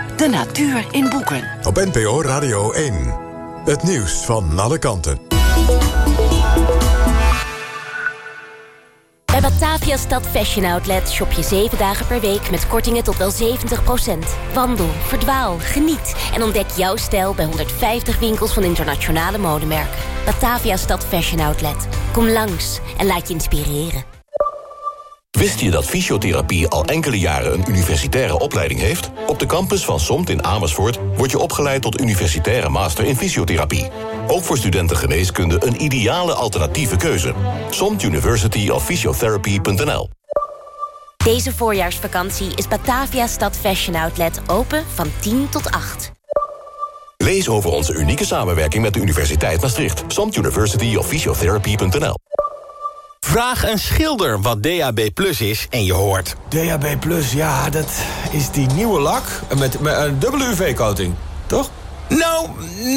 De natuur in boeken. Op NPO Radio 1. Het nieuws van alle kanten. Bij Batavia Stad Fashion Outlet shop je 7 dagen per week met kortingen tot wel 70%. Wandel, verdwaal, geniet en ontdek jouw stijl bij 150 winkels van internationale modemerken. Batavia Stad Fashion Outlet. Kom langs en laat je inspireren. Wist je dat fysiotherapie al enkele jaren een universitaire opleiding heeft? Op de campus van SOMT in Amersfoort word je opgeleid tot universitaire master in fysiotherapie. Ook voor studenten geneeskunde een ideale alternatieve keuze. SOMT University of Physiotherapy.nl Deze voorjaarsvakantie is Batavia Stad Fashion Outlet open van 10 tot 8. Lees over onze unieke samenwerking met de Universiteit Maastricht. SOMT University of Physiotherapy.nl Vraag een schilder wat DAB Plus is en je hoort. DAB Plus, ja, dat is die nieuwe lak met, met een dubbele UV-coating, toch? Nou,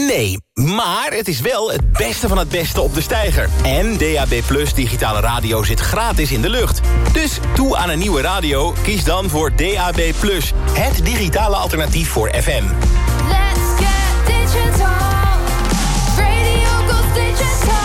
nee. Maar het is wel het beste van het beste op de steiger. En DAB Plus digitale radio zit gratis in de lucht. Dus toe aan een nieuwe radio, kies dan voor DAB Plus. Het digitale alternatief voor FM.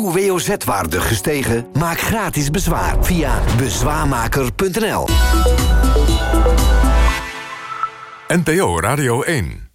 Uw WOZ-waarde gestegen? Maak gratis bezwaar via bezwaarmaker.nl. NPO Radio 1.